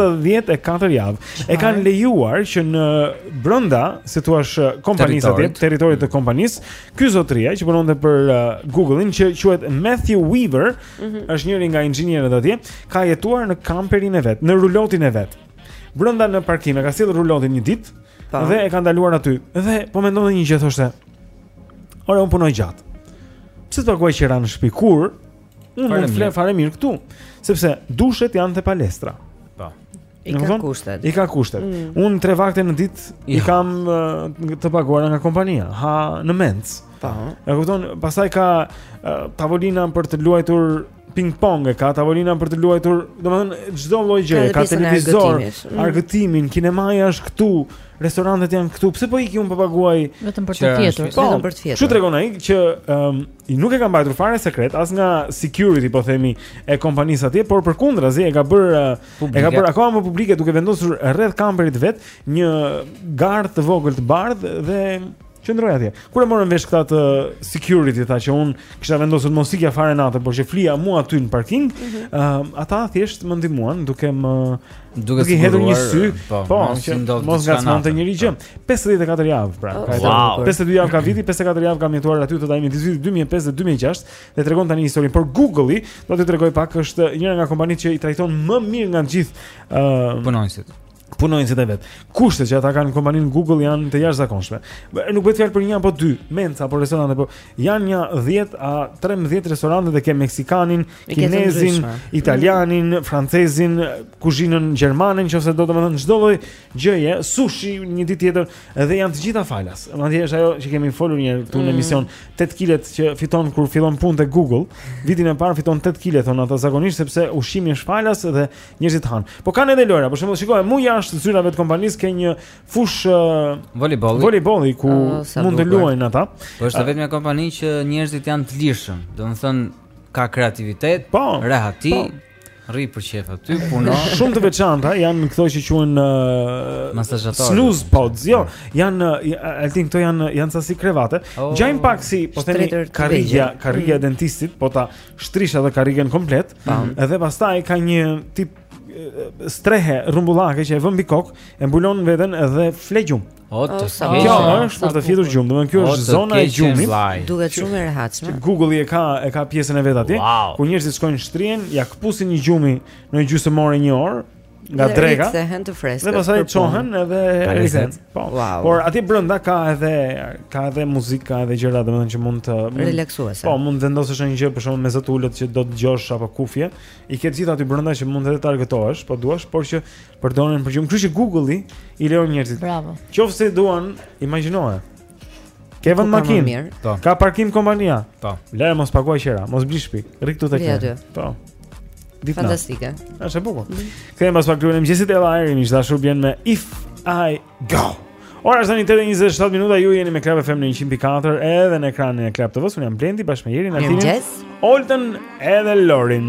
Speaker 1: 54 javë. E kanë lejuar që në brenda, si thua, eh, kompanisë atje,
Speaker 3: territorit
Speaker 1: të kompanisë, ky zotria që punonte për Google-in që quhet Matthew Weaver,
Speaker 2: mm -hmm.
Speaker 1: është njëri nga inxhinierët atje, ka jetuar në kamperin e vet, në rulotin e vet. Mm Brenda në parkim e ka sjellë rulotin një ditë dhe e ka ndaluar aty. Dhe po mendoja një gjë thoshte. Ore un punoj gjatë. Pse të paguaj qira në shtëpi kur
Speaker 3: un
Speaker 1: mund të fle fare mirë këtu, sepse dushet janë te palestra.
Speaker 3: Po.
Speaker 2: I ka kushtet.
Speaker 1: I ka kushtet.
Speaker 2: Mm.
Speaker 1: Un tre vakte në ditë i
Speaker 3: jo.
Speaker 1: kam të paguara nga kompania. Ha në mencë.
Speaker 2: Po.
Speaker 1: E kupton, pastaj ka tavolina për të luajtur ping pong e ka tavolina për të luajtur, domethënë çdo lloj gjëje, ka televizor,
Speaker 2: mm.
Speaker 1: argëtimin, kinemaja është këtu, restorantet janë këtu. Pse po iki un po paguaj
Speaker 10: vetëm për të fjetur,
Speaker 1: po,
Speaker 2: vetëm për të fjetur.
Speaker 1: Edhe tregon ai që um, nuk e ka mbajtur fare sekret as nga security po themi e kompanisë atje, por përkundrazi e ka bër e ka bër akoma më publike duke vendosur rreth kamperit të vet një gardh të vogël të bardhë dhe Qëndroi atje. Kur e morën vesh këta të security tha që un kisha vendosur mos ikja fare natën, por që flija mu aty në parking, ëh, mm -hmm. uh, ata thjesht më ndihmuan duke më
Speaker 3: duke
Speaker 1: i hedhur një sy, po,
Speaker 3: po
Speaker 1: që mos ngacmonte njeri gjë. 54 javë pra.
Speaker 2: Oh, wow.
Speaker 1: 52 javë ka viti, 54 javë kam jetuar aty gjatë vitit 2005 dhe 2006 dhe tregon tani historinë, por Google-i do tregoj pak është njëra nga kompanitë që i trajton më mirë nga të gjithë ëh uh,
Speaker 3: punonjësit.
Speaker 1: punonjësit e vet. Kushtet që ata kanë në kompaninë Google janë të jashtëzakonshme. Nuk bëhet fjalë për një apo dy, menca apo restorante, po janë një 10 a 13 restorante dhe ke meksikanin, kinezin, italianin, mm. francezin, kuzhinën gjermane, nëse do domethënë çdo lloj gjëje, sushi një ditë tjetër, edhe janë të gjitha falas. Madje është ajo që kemi folur një herë në
Speaker 2: mm.
Speaker 1: emision, 8 kilet që fiton kur fillon punë te Google, vitin e parë fiton 8 kile thonë ata zakonisht sepse ushqimi është falas dhe Njerëzit han. Po kanë edhe lojra, për shembull, shiko, mu jashtë zyrave të kompanisë ke një fushë uh,
Speaker 3: volejbolli.
Speaker 1: Volejbolli ku
Speaker 2: oh,
Speaker 1: mund të luajnë ata.
Speaker 3: Po është vërtet një kompani që njerëzit janë të lirshëm. Domethënë ka kreativitet,
Speaker 1: po,
Speaker 3: rehati.
Speaker 1: Po.
Speaker 3: Rri për qejf aty, puno.
Speaker 1: Shumë të veçanta janë këto që quhen uh,
Speaker 3: masazhatorë.
Speaker 1: Snooze pods, jo, janë uh, Altin, këto janë janë si si krevate.
Speaker 3: Oh,
Speaker 1: ngjajnë pak si, po themi
Speaker 2: karriga,
Speaker 1: karriga e dentistit, po ta shtrish edhe karrigen komplet. Mm -hmm. Edhe pastaj ka një tip strehe rrumbullake që e vën mbi kokë, e mbulon veten edhe fle gjumë.
Speaker 3: O të
Speaker 2: oh, sa.
Speaker 1: Kjo është për të fjetur gjumë, domethënë kjo është zona e gjumit.
Speaker 2: Duket shumë e rehatshme.
Speaker 1: Google-i e ka e ka pjesën e vet atje,
Speaker 3: wow.
Speaker 1: ku njerëzit shkojnë shtrihen, ia këpusin një gjumi një gjysmë ore, një orë, nga dreka.
Speaker 2: Rikthehen të freskët.
Speaker 1: Dhe pastaj çohen edhe rikthehen. Po.
Speaker 2: Wow.
Speaker 1: Por aty brenda ka edhe ka edhe muzikë, ka edhe gjëra domethënë që mund të
Speaker 2: relaksuese.
Speaker 1: Po, mund të vendosësh një gjë për shembull me zë të ulët që do të dëgjosh apo kufje. I ke të gjitha aty brenda që mund edhe të argëtohesh, po duash, por që përdoren për gjumë. Kështu që Google-i i lejon njerëzit.
Speaker 10: Bravo.
Speaker 1: Qoftë se duan, imagjinoje. Ke vend
Speaker 2: makine.
Speaker 3: Po.
Speaker 1: Ka parkim kompania.
Speaker 3: Po.
Speaker 1: Vlla, mos paguaj qira, mos bli shtëpi. Rri këtu tek ne. Po. Ditna.
Speaker 2: Fantastike.
Speaker 1: Është e bukur. Kthehem pas pak te ora e mëngjesit edhe atëherë, miq të dashur, vjen me If I Go. Ora është tani 8:27 minuta, ju jeni me Club FM në 104 edhe në ekranin e Club TV-s, unë jam Blendi bashkë me Jerin, Altinin, Oldën edhe Lorin.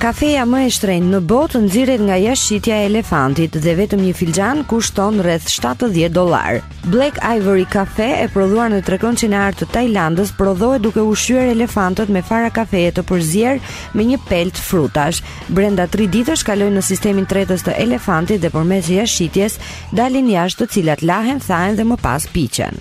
Speaker 2: Kafeja më e shtrenjtë në botë nxirret nga jashtëqitja e elefantit dhe vetëm një filxhan kushton rreth 70 dollarë. Black Ivory Cafe e prodhuar në trekëndëshin e artë të Tajlandës prodhohet duke ushqyer elefantët me fara kafeje të përzier me një pelte frutash. Brenda 3 ditësh kalojnë në sistemin tretës të elefantit dhe përmes jashtëqitjes dalin jashtë të cilat lahen, thahen dhe më pas piqen.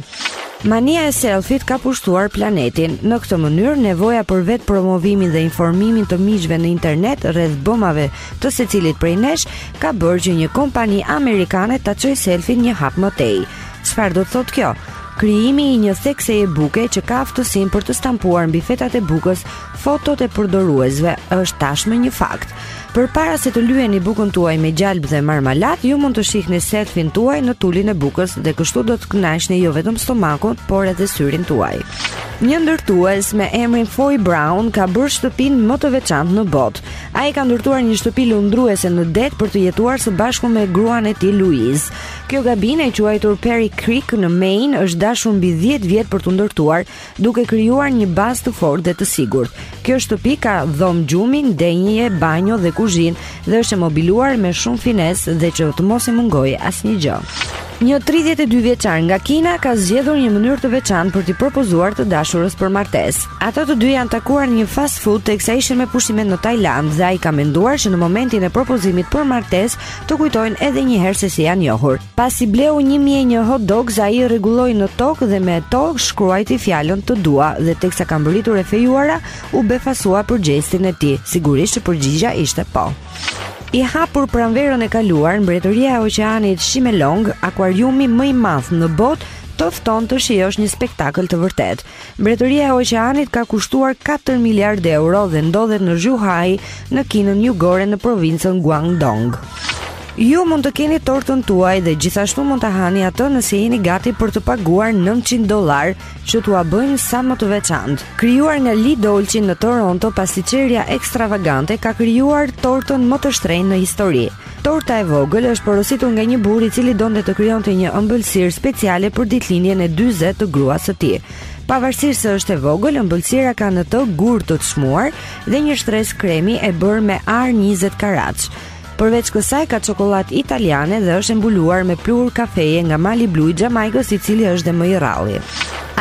Speaker 2: Mania e selfit ka pushtuar planetin. Në këtë mënyrë, nevoja për vetëpromovimin dhe informimin e miqve në internet rreth bëmave të secilit prej nesh ka bërë që një kompani amerikane ta çojë selfin një hap më tej. Çfarë do të thotë kjo? Krijimi i një thekseje buke që ka aftësinë për të stampuar mbi fetat e bukës fotot e përdoruesve është tashmë një fakt. Përpara se të lyeni bukën tuaj me gjalpë dhe marmalatë, ju mund të shihni selfin tuaj në tulin e bukës dhe kështu do të kënaqni jo vetëm stomakun, por edhe syrin tuaj. Një ndërtues me emrin Foy Brown ka bërë shtëpinë më të veçantë në botë. Ai ka ndërtuar një shtëpi lundruese në det për të jetuar së bashku me gruan e tij Louise. Kjo kabinë e quajtur Perry Creek në Maine është dashur mbi 10 vjet për t'u ndërtuar duke krijuar një bazë të fortë dhe të sigurt. Kjo shtëpi ka dhomë gjumi, ndenjeje, banjo dhe kuzhinë dhe është e mobiluar me shumë finesë dhe që të mos i mungojë asnjë gjë. Një 32 vjeçar nga Kina ka zgjedhur një mënyrë të veçantë për t'i propozuar të dashurës për martesë. Ata të dy janë takuar në një fast food teksa ishin me pushime në Tajlandë dhe ai ka menduar që në momentin e propozimit për martesë të kujtojnë edhe një herë se si janë njohur. Pasi bleu 1001 hot dogs, ai i rregulloi në tokë dhe me to shkruajti fjalën të dua dhe teksa ka mbërritur e fejuara, u befasua për gjestin e tij. Sigurisht që përgjigja ishte po. I hapur pranverën e kaluar, mbretëria e oqeanit Shimelong, akuariumi më i madh në botë, të fton të shijosh një spektakël të vërtetë. Mbretëria e Oqeanit ka kushtuar katër miliardë euro dhe ndodhet në Zhuhai, në Kinën jugore në provincën Guangdong. Ju mund të keni tortën tuaj dhe gjithashtu mund ta hani atë nëse jeni gati për të paguar 900 dollarë që t'ua bëjnë sa më të veçantë. Krijuar nga Le Dolci në Toronto, pastiçeria ekstravagante ka krijuar tortën më të shtrenjtë në histori. Torta e vogël është porositur nga një burrë i cili donte të krijonte një ëmbëlsirë speciale për ditëlindjen e dyzet të gruas së tij. Pavarësisht se është e vogël, ëmbëlsira ka në të gurë të çmuar dhe një shtresë kremi e bërë me ar 20 karatsh. Përveç kësaj ka çokollatë italiane dhe është e mbuluar me pluhur kafeje nga Mali Blu i Xhamajkës, i cili është dhe më i rralli.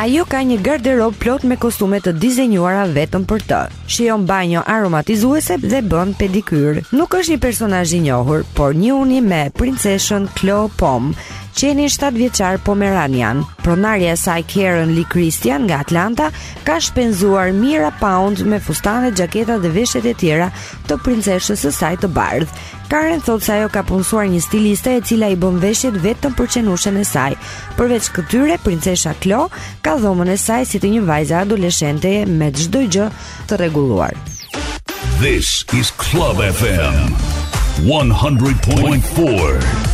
Speaker 2: Ajo ka një garderobë plot me kostume të dizenjuara vetëm për të. Shijon banjo aromatizuese dhe bën pedikyr. Nuk është një personazh i njohur, por njihuni me princeshën Klo Pom, qenin 7 vjeçar pomeranian. Pronarja e saj Karen Lee Christian nga Atlanta ka shpenzuar mijëra pound me fustane, xhaketa dhe veshjet e tjera të princeshës së saj të bardhë. Karen thotë se ajo ka punësuar një stiliste e cila i bën veshjet vetëm për qenushen e saj. Përveç këtyre, princesha Klo ka dhomën e saj si të një vajze adoleshente me çdo gjë të rregulluar.
Speaker 6: This is Club FM 100.4.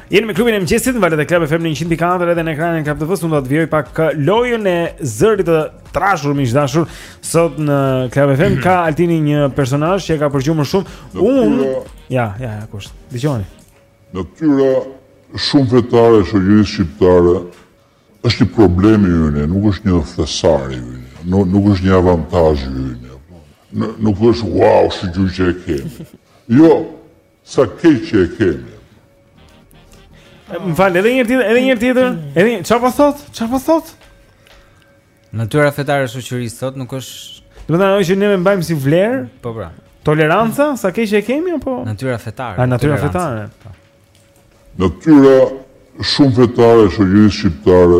Speaker 1: Jeni me klubin e mëngjesit, valët e Club FM 100.4 edhe në ekranin e Club TV-s, unë do të vijoj pak uh, lojën e zërit të trashur miq të dashur. Sot në Club FM ka Altini një personazh që e ka përgjumur shumë. Unë ja, ja, ja, kush. Dëgjoni.
Speaker 12: Natyra shumëfetare e shoqërisë shqiptare është një problem i yni, nuk është një thesar i yni, nuk, nuk është një avantazh i yni. Nuk është wow, shyqyr që e kemi. Jo, Sa keq që e kemi.
Speaker 1: Më fal, edhe një tjetër, edhe një tjetër. Edhe një, çfarë po thotë? Çfarë po thotë?
Speaker 3: Natyra fetare e shoqërisë sot nuk është
Speaker 1: Do të thonë ajo që ne mbajmë si vlerë?
Speaker 3: Po pra.
Speaker 1: Toleranca, sa keq që e kemi apo?
Speaker 3: Natyra fetare.
Speaker 1: A natyra fetare. Po.
Speaker 12: Natyra shumë fetare e shoqërisë shqiptare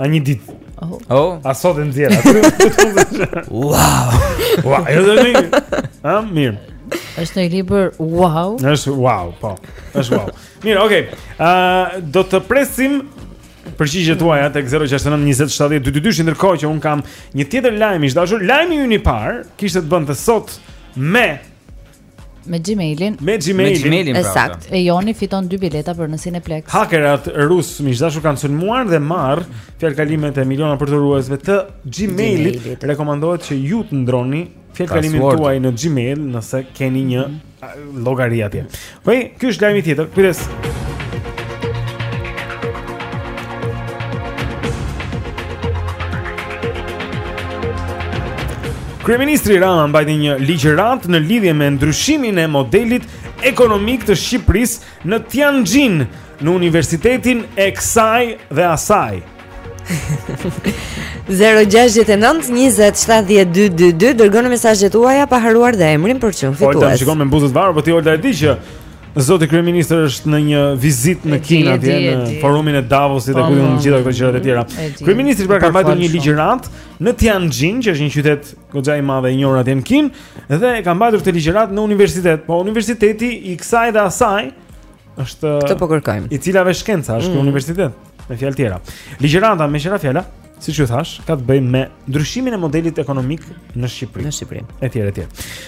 Speaker 1: A një ditë.
Speaker 10: Oh.
Speaker 3: oh.
Speaker 1: A sot e nxjerr aty.
Speaker 3: wow.
Speaker 1: Wow, edhe ne. Ah, mirë.
Speaker 10: Është një libër wow.
Speaker 1: Është wow, po. Është wow. Mirë, okay. Ë uh, do të presim përgjigjet tuaja tek 069 20 70 222, ndërkohë që unë kam një tjetër lajm miq të dashur. Lajmi ynë i parë kishte të bënte sot me
Speaker 10: Me Gmailin.
Speaker 1: Me Gmailin.
Speaker 3: Me
Speaker 1: Gmailin
Speaker 3: pra.
Speaker 10: Ekzakt. E Joni fiton dy bileta për në Cineplex.
Speaker 1: Hakerat rus miq të dashur kanë sulmuar dhe marrë fjalëkalimet e miliona përdoruesve të Gmailit.
Speaker 2: Gmailit.
Speaker 1: Rekomandohet që ju të ndërroni
Speaker 3: fjalëkalimin
Speaker 1: tuaj në Gmail nëse keni një mm -hmm. llogari atje. Po, ky është lajmi tjetër. Kujdes. Kryeministri Rama mbajti një ligjëratë në lidhje me ndryshimin e modelit ekonomik të Shqipërisë në Tianjin, në Universitetin e kësaj dhe asaj.
Speaker 2: 0-6-9-20-70-222 Dërgoni mesazhet tuaja pa harruar dhe emrin për të qenë fitues Olta,
Speaker 1: shikon me buzët varur, po po ti Olta e di që Zoti kryeministër është në një vizitë në Kinë atje në forumin e Davosit dhe
Speaker 10: po,
Speaker 1: ku
Speaker 10: janë
Speaker 1: gjithë këto gjërat e tjera. Kryeministri pra ka mbajtur një ligjëratë në Tianjin, që është një qytet goxha i madh i njohur atje në Kinë, dhe ka mbajtur këtë ligjëratë në universitet. Po universiteti i kësaj dhe asaj është
Speaker 2: Këtë po kërkojmë.
Speaker 1: I cilave shkenca është
Speaker 2: mm.
Speaker 1: ky universitet, me fjalë të tjera. Ligjërata meqë ra fjala, siç ju thashë, ka të bëjë me ndryshimin e modelit ekonomik në Shqipëri.
Speaker 2: Në Shqipëri.
Speaker 1: Etj, etj.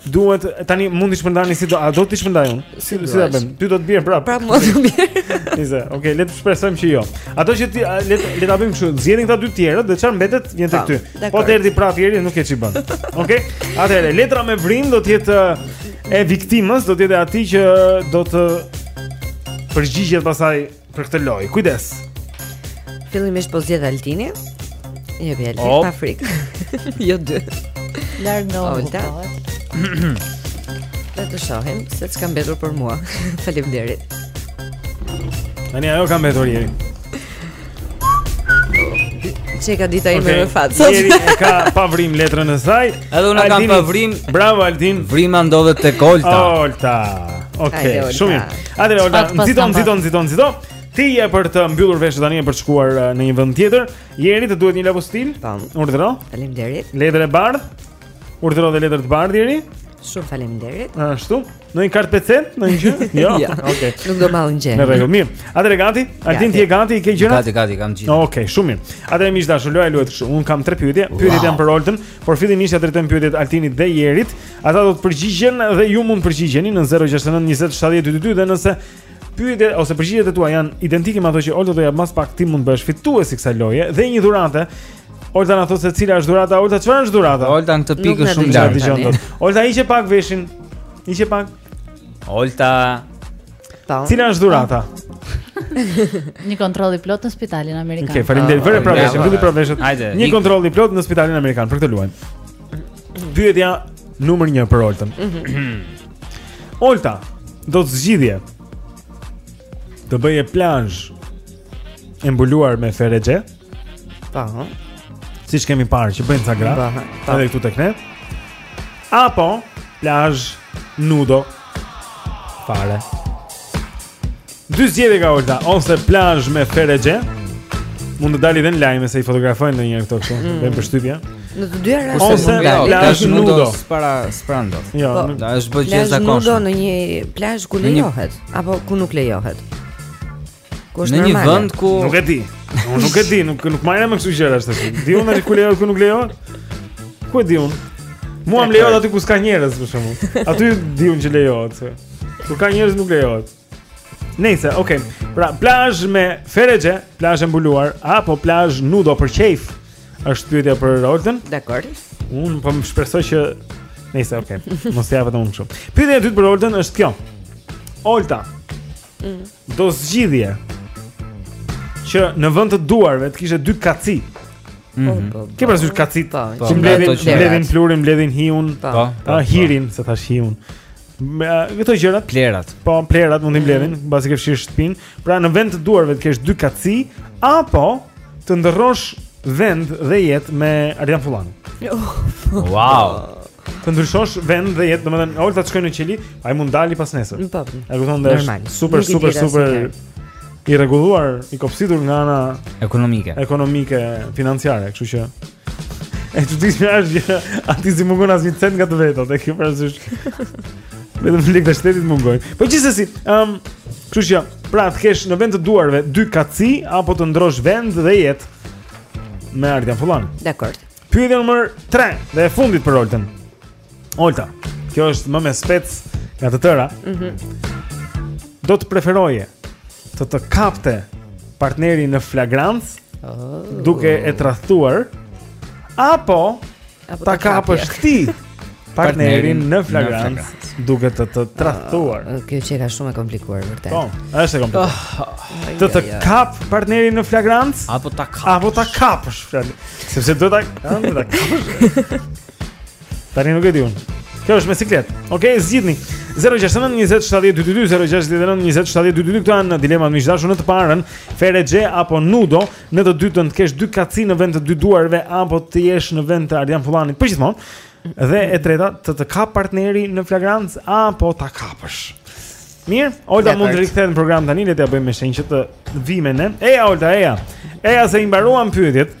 Speaker 1: Duhet tani mund t'i shpërndani si do, a do t'i shpërndaj unë? Si do ta bëjmë? Ty do të të bjerë prapë.
Speaker 2: Prapë mund të bjerë.
Speaker 1: Nice. Okej, le të shpresojmë që jo. Ato që ti le le ta bëjmë kështu, zgjedhin këta dy të tjerët dhe çfarë mbetet vjen tek ty. Po të erdhi prapë Jeri, nuk ke ç'i bën. Okej. Atëherë letra me vrimë do të jetë e viktimës, do të jetë e atij që do të përgjigjet pastaj Për këtë lojë, kujdes.
Speaker 2: Fillimisht po zgjedh Altini. Jepi Altin,
Speaker 1: oh.
Speaker 2: pa frikë. jo dy.
Speaker 10: Larë
Speaker 2: në ojta. Dhe të shohim se çka mbetur për mua. Faleminderit.
Speaker 1: Tani, ajo ka mbetur
Speaker 2: Jeri. Qenka dita ime
Speaker 1: okay.
Speaker 2: me fat sot
Speaker 1: Jeri e ka pa vrimë letrën e saj
Speaker 3: Edhe unë e
Speaker 1: kam
Speaker 3: pa vrimë
Speaker 1: Bravo Altin
Speaker 3: Vrima ndodhet tek Olta
Speaker 1: Olta
Speaker 2: Ok,
Speaker 1: shumë Atëherë Olta,
Speaker 10: nxito,
Speaker 1: nxito, nxito, nxito. Ti je për të mbyllur veshët tani për të shkuar uh, në një vend tjetër. Jeri të duhet një lavostil?
Speaker 2: Tam.
Speaker 1: Urdhëro.
Speaker 2: Faleminderit.
Speaker 1: Letër e bardhë. Urdhëro dhe letër të bardhë Jeri.
Speaker 2: Shumë faleminderit.
Speaker 1: Ashtu. Në një kartë pecetë, në një gjë? Jo.
Speaker 2: ja.
Speaker 1: Okej. Okay.
Speaker 2: Nuk do mall gjë.
Speaker 1: Në rregull, mirë. Atëherë gati? Altin ti je gati? Ke gjëra?
Speaker 3: Gati, gati, kam gjithë.
Speaker 1: Okej, okay, shumë mirë. Atëherë miq të dashur, loja luhet kështu. Unë kam tre pyetje. Pyetjet janë për Oltën, por fillimisht ia drejtojmë pyetjet Altinit dhe Jerit. Ata do të përgjigjen dhe ju mund të përgjigjeni në 069 20 70 222 dhe nëse pyetja ose përgjigjet e tua janë identike me ato që Olta do japë mbas pak ti mund të bëhesh fitues i kësaj loje dhe një dhuratë. Olta na thotë se cila është dhurata, Olta çfarë është dhurata?
Speaker 3: Olta në këtë pikë është shumë larg,
Speaker 1: s'dëgjon. Olta hiqe pak veshin. Hiqe pak.
Speaker 3: Olta.
Speaker 2: Po.
Speaker 1: Cila është dhurata?
Speaker 10: Një kontroll i plotë në spitalin amerikan.
Speaker 1: Okej, okay, faleminderit. Vëre ah, pra veshin, vëre pra
Speaker 3: veshin.
Speaker 1: Një kontroll i plotë në spitalin amerikan për këtë luajm. Pyetja numër 1 për Oltën. Mhm. Olta, do të zgjidhje. Të bëje plazh e mbuluar me ferexhe.
Speaker 2: Po.
Speaker 1: Siç kemi parë që bëjnë ca gra.
Speaker 2: Po.
Speaker 1: Edhe këtu tek ne. Apo plazh nudo. Fare. Dy zgjedhje ka Olta, ose plazh me ferexhe. Mund të dalë edhe në lajme se i fotografojnë ndonjëherë këto këtu,
Speaker 2: mm.
Speaker 1: bëjnë përshtypje.
Speaker 2: Në të dyja rastet mund të dalë
Speaker 1: plazh nudo
Speaker 3: para sprando.
Speaker 1: Jo,
Speaker 2: po,
Speaker 3: po është bërë
Speaker 2: gjë
Speaker 3: e
Speaker 2: zakonshme.
Speaker 3: Nudo
Speaker 2: në një plazh ku lejohet apo ku nuk lejohet. Ku është normale.
Speaker 3: Në një vend ku
Speaker 1: nuk e di. Unë nuk e di, nuk nuk merrem me kështu gjëra tash. Di unë ku lejohet ku nuk lejohet. Ku e di unë? Muam lejohet aty ku s'ka njerëz për shkakun. Aty di unë që lejohet. Kur ka njerëz nuk lejohet. Nëse, okay. Pra plazh me ferexhe, plazh e mbuluar apo plazh nudo për çejf? Është pyetja për Oltën.
Speaker 2: Dakor.
Speaker 1: Unë po më shpresoj që nëse, okay. Mos ja vetëm kështu. Pyetja e dytë për Oltën është kjo. Olta.
Speaker 2: Mm.
Speaker 1: Do zgjidhje që në vend të duarve të kishe dy kaci.
Speaker 3: Mm
Speaker 2: -hmm.
Speaker 1: Ke parasysh kacitë?
Speaker 2: Po,
Speaker 1: po,
Speaker 3: po.
Speaker 1: Mbledhin, mbledhin pluhurin, mbledhin hiun,
Speaker 3: po, po,
Speaker 1: hirin, se thashë hiun. me, këto gjërat
Speaker 3: plerat
Speaker 1: po plerat mund t'i mbledhin mm. mbasi ke fshirë shtëpinë pra në vend të duarve të kesh dy kaci apo të ndërrosh vend dhe jetë me Ardian Fullanin
Speaker 3: wow
Speaker 1: të ndryshosh vend dhe jetë domethënë Olta të shkojë në qeli ai mund të dalë pasnesër
Speaker 2: po
Speaker 1: e kupton dhe është super super super i rregulluar i kopsitur nga ana
Speaker 3: ekonomike
Speaker 1: ekonomike financiare kështu që E ta dish që atij s'i mungon asnjë cent nga të vetat E ke parasysh Me thënë, lekë të shtetit mungojnë Po gjithsesi um, Kështu që Pra të kesh në vend të duarve Dy kaci Apo të ndërrosh vend dhe jetë Me Ardian Fullanin
Speaker 2: Dakord
Speaker 1: Pyetja numër 3 Dhe e fundit për Oltën Olta, kjo është më me spec nga të tëra.
Speaker 2: Mhm.
Speaker 1: Mm do të preferoje të të kapte partneri në flagrancë
Speaker 2: oh.
Speaker 1: duke e tradhtuar apo,
Speaker 2: apo
Speaker 1: ta kapësh ti partnerin në flagrancë duke të të tradhtuar.
Speaker 2: Oh, kjo qenka shumë e komplikuar vërtet.
Speaker 1: Po, është e komplikuar.
Speaker 2: Oh,
Speaker 1: të të kap partnerin në flagrancë
Speaker 3: apo ta kapësh?
Speaker 1: Apo ta kapësh, sepse do ta, do ta kapësh. Tani nuk e di unë. Kjo është me siklet. Okej, okay, zgjidhni. 069 20 70 222 069 20 70 222 këto janë dilemat miq të dashur në të parën, Ferexhe apo nudo, në të dytën të kesh dy kaci në vend të dy duarve apo të jesh në vend të Ardian Fullanit përgjithmonë. Dhe e treta, të të kapë partneri në flagrancë apo ta kapësh. Mirë, Olta mund të rikthehet në program tani, le të na bëjë me shenjë që të vijmë ne. Eja Olta, eja. Eja se i mbaruam pyetjet.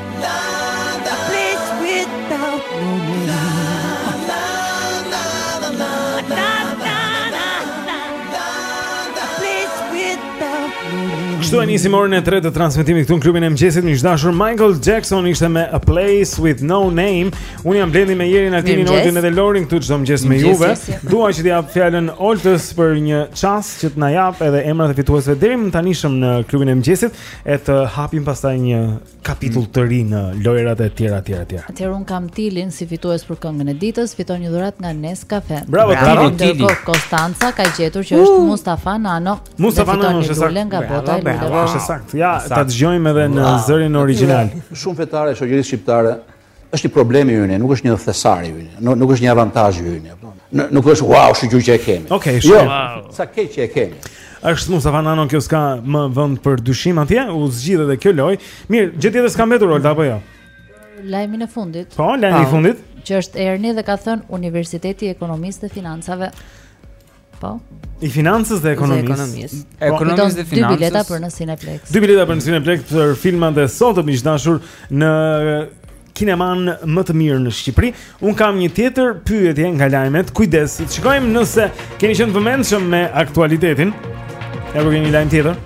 Speaker 1: Kështu e nisim orën e tretë të transmetimit këtu në klubin e mëngjesit. Miq të dashur, Michael Jackson ishte me A Place with No Name. Unë jam Blendi me Jerin Altinin Oltën edhe Lorin këtu çdo mëngjes me juve. Dua që t'i jap fjalën Oltës për një çast që të na jap edhe emrat e fituesve derimëtanishëm në klubin e mëngjesit e të hapim pastaj një kapitull të ri në lojërat e tjera të tjera të tjera.
Speaker 10: Atëherë unë kam Tilin si fitues për këngën e ditës, fiton një dhuratë nga Nescafe.
Speaker 1: Bravo,
Speaker 3: bravo
Speaker 10: Tili. Ndërkohë Konstanca ka gjetur që është uh! Mustafa Nano.
Speaker 1: Mustafa Nano është saktë.
Speaker 10: Nga bota e luleve.
Speaker 1: Është saktë. Ja, ta dëgjojmë edhe në zërin origjinal.
Speaker 13: Shumë fetare shoqërisë shqiptare. është një problem i ynë, nuk është një thesar i ynë, nuk, nuk është një avantazh i ynë, apo. Nuk është wow, shyqyr që e kemi.
Speaker 1: Okej, okay,
Speaker 13: jo,
Speaker 1: wow.
Speaker 13: sa keq që e kemi.
Speaker 1: Është Mustafa Nano kjo s'ka më vend për dyshim atje, u zgjidh edhe kjo lojë. Mirë, gjë tjetër s'ka mbetur Olta apo jo?
Speaker 10: Lajmin e fundit.
Speaker 1: Po, lajmin e fundit.
Speaker 10: Që është Erni dhe ka thënë Universiteti i Ekonomisë dhe Financave. Po.
Speaker 1: I financës dhe ekonomisë.
Speaker 3: Ekonomisë.
Speaker 1: Po,
Speaker 3: ekonomisë dhe
Speaker 10: financës. Dy bileta për në Cineplex.
Speaker 1: Dy bileta për në Cineplex për filmat e sotëm miq të dashur në kinemanë më të mirë në Shqipëri. Unë kam një tjetër pyetje nga lajmet. Kujdes, shikojmë nëse keni qenë të vëmendshëm me aktualitetin. Ja ku kemi një lajm tjetër.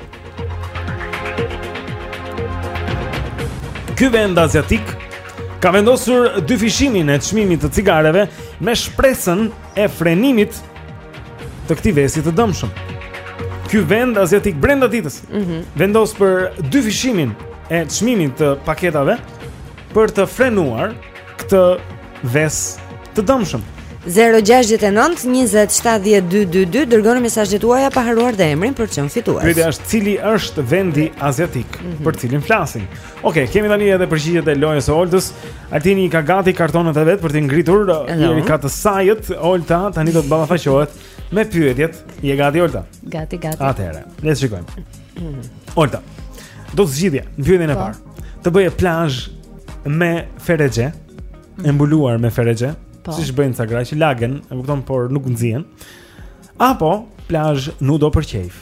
Speaker 1: Ky vend aziatik ka vendosur dyfishimin e çmimit të cigareve me shpresën e frenimit të këtij vesi të dëmshëm. Ky vend aziatik brenda ditës
Speaker 2: mm -hmm.
Speaker 1: vendos për dyfishimin e çmimit të paketave për të frenuar këtë ves të dëmshëm.
Speaker 2: 069 20 70 222 Dërgoni mesazhet tuaja pa harruar dhe emrin për t'qenë fitues.
Speaker 1: Pyetja është cili është vendi aziatik mm -hmm. për cilin flasim Ok, kemi tani edhe përgjigjet e lojës së Oltës. Altini i ka gati kartonat e vet për t'i ngritur, Jeri i ka të sajët, Olta tani do të ballafaqohet me pyetjet. Je gati Olta?
Speaker 10: Gati, gati.
Speaker 1: Atëherë, le të shikojmë. Olta. Do të zgjidhje në pyetjen e parë. Të bëje plazh me ferexhe, e mm. mbuluar me ferexhe,
Speaker 10: po.
Speaker 1: siç bëjnë ca gra që lagen, e kupton, por nuk nxihen. apo plazh nudo për qejf.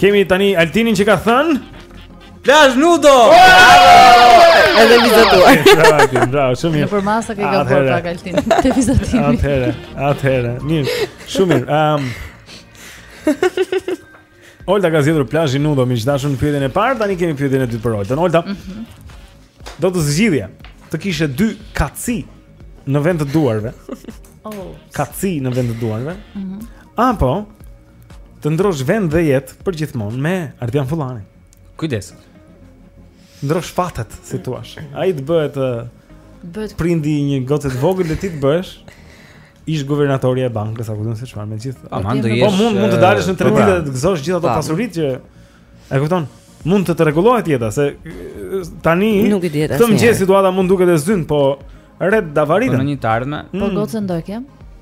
Speaker 1: Kemi tani Altinin që ka thënë
Speaker 3: Plazh nudo.
Speaker 2: Edhe vizatuar.
Speaker 1: Bravo, bravo, shumë mirë.
Speaker 10: Në përmasa ke gabuar pak Altin. Te vizatimi.
Speaker 1: Atëherë, atëherë. Mirë. Shumë mirë. Ehm. Olta ka zgjedhur plazhin nudo, miq të dashur në pyetjen e parë, tani kemi pyetjen e dytë për Oltën. Olta. Mhm. Do të zgjidhje të kishe dy kaci në vend të duarve.
Speaker 10: Oh.
Speaker 1: Kaci në vend të duarve.
Speaker 10: Mhm.
Speaker 1: Apo Të ndërrosh vend dhe jetë përgjithmonë me Ardian Fullanin.
Speaker 3: Kujdes.
Speaker 1: Ndërrosh fatet, si thua. Ai të bëhet të
Speaker 10: bëhet
Speaker 1: prindi i një goce të vogël dhe ti të bëhesh ish guvernatorja e bankës apo di unë se çfarë me gjithë.
Speaker 3: A mund
Speaker 1: të
Speaker 3: jesh?
Speaker 1: Po mund mund të dalësh në
Speaker 3: 3
Speaker 1: ditë të gëzosh gjithë ato pasuritë që e kupton? Mund të të rregullohet jeta se tani
Speaker 2: nuk e di
Speaker 1: atë.
Speaker 2: Këtë
Speaker 1: mëngjes situata mund të duket e zymtë, po red
Speaker 3: davarit.
Speaker 1: Po
Speaker 3: në një të ardhme.
Speaker 10: Po mm. gocën do
Speaker 1: e
Speaker 10: kem.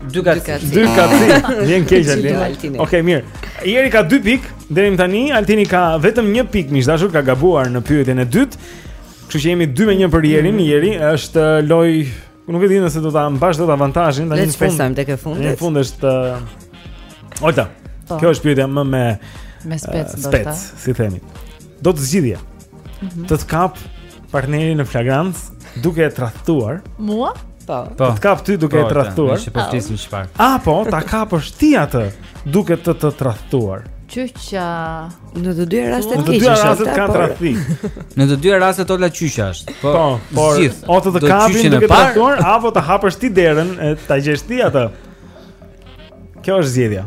Speaker 3: Dy kaci.
Speaker 1: Dy kaci. Vjen keq Altini. Okej, mirë. Jeri ka 2 pikë, deri më tani Altini ka vetëm 1 pikë, miq të dashur, ka gabuar në pyetjen e dytë. Kështu që jemi 2 me 1 për Jerin.
Speaker 2: Mm.
Speaker 1: Jeri është uh, Lori, nuk e di nëse do ta mbash dot avantazhin tani në fund.
Speaker 2: Le të shpresojmë tek e fundit.
Speaker 1: Në fund është uh, Olta.
Speaker 10: Po.
Speaker 1: Kjo është pyetja më me
Speaker 10: me spec,
Speaker 1: uh, spec, si themi. Do të zgjidhje.
Speaker 10: Mm -hmm.
Speaker 1: Të të kapë partneri në flagrancë duke e tradhtuar.
Speaker 10: Mua?
Speaker 2: Po.
Speaker 1: po. Të kapë ty duke e po, tradhtuar.
Speaker 3: Ne po flisim çfarë?
Speaker 1: Apo ta kapësh ti atë duke të të tradhtuar.
Speaker 10: Qyqa.
Speaker 2: Në të dyja rastet keq.
Speaker 1: Në të
Speaker 2: dyja
Speaker 1: rastet ka tradhti.
Speaker 3: Në të dyja rastet ola qyqa është. Po,
Speaker 1: po por ose të kapin duke
Speaker 3: të
Speaker 1: tradhtuar apo të hapësh ti derën e ta gjesh ti atë. Kjo është zgjedhja.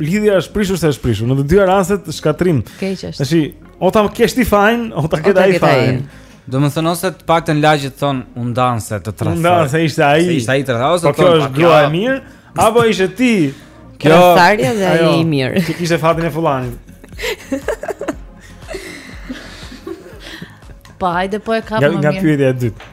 Speaker 1: Lidhja është prishur se është prishur. Në të dyja rastet shkatërrim.
Speaker 10: Keq është.
Speaker 1: Tashi, o ta kesh ti fajin, o ta
Speaker 2: ketë
Speaker 1: ai fajin.
Speaker 3: Domethënë ose të paktën në lagje të thonë u ndanë se të trafë
Speaker 1: u ndanë se ishte ai
Speaker 3: se ishte ai të rafë
Speaker 1: Po kjo është grua e mirë Apo ishe ti
Speaker 3: Kjo
Speaker 2: Rastarja dhe ai i mirë
Speaker 1: Kjo kishte fatin e Fullanit
Speaker 10: Po hajde po e kap më mirë Nga
Speaker 1: pyetja e dytë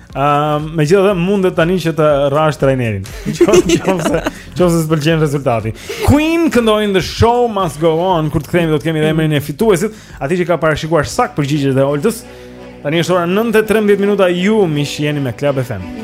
Speaker 1: Ëm, uh, megjithatë mundet tani që të rrahësh trajnerin. Qoftë qoftë qoftë se s'të pëlqen rezultati. Queen këndojnë The Show Must Go On, kur të kthehemi do të kemi edhe emrin e fituesit, atij që ka parashikuar saktë përgjigjet e Oltës. Tani është ora 9 e 13 minuta, ju miq jeni me Club
Speaker 14: FM.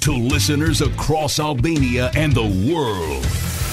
Speaker 14: To
Speaker 15: listeners across Albania and the world,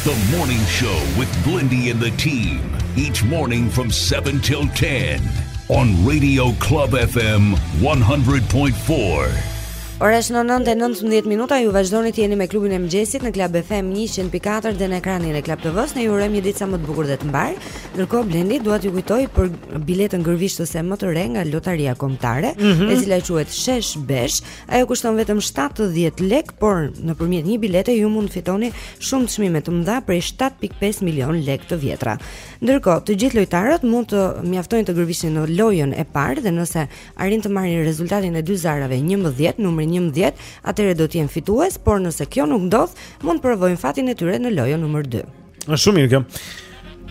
Speaker 15: the morning show with Blendi and the team, each morning from 7 till 10 on Radio Club FM 100.4.
Speaker 2: Ora është 9:19 minuta, ju vazhdoni të jeni me klubin e mëngjesit në Club FM 100.4 dhe në ekranin e Club TV-s. Ne ju urojmë një ditë sa më të bukur dhe të mbarë. Ndërkohë Blendi dua t'ju kujtoj për biletën gërvishtëse më të re nga Lotaria Kombëtare,
Speaker 1: mm -hmm.
Speaker 2: e cila quhet Shesh Besh. Ajo kushton vetëm 70 lek, por nëpërmjet një bilete ju mund të fitoni shumë, çmime të mëdha prej 7.5 milion lek të vjetra. Ndërkohë, të gjithë lojtarët mund të mjaftojnë të gërvishin në lojën e parë dhe nëse arrijnë të marrin rezultatin e dy zarave 11, numri 11, atëherë do të jenë fitues, por nëse kjo nuk ndodh, mund të provojnë fatin e tyre në lojën numër 2.
Speaker 1: Është shumë mirë kjo.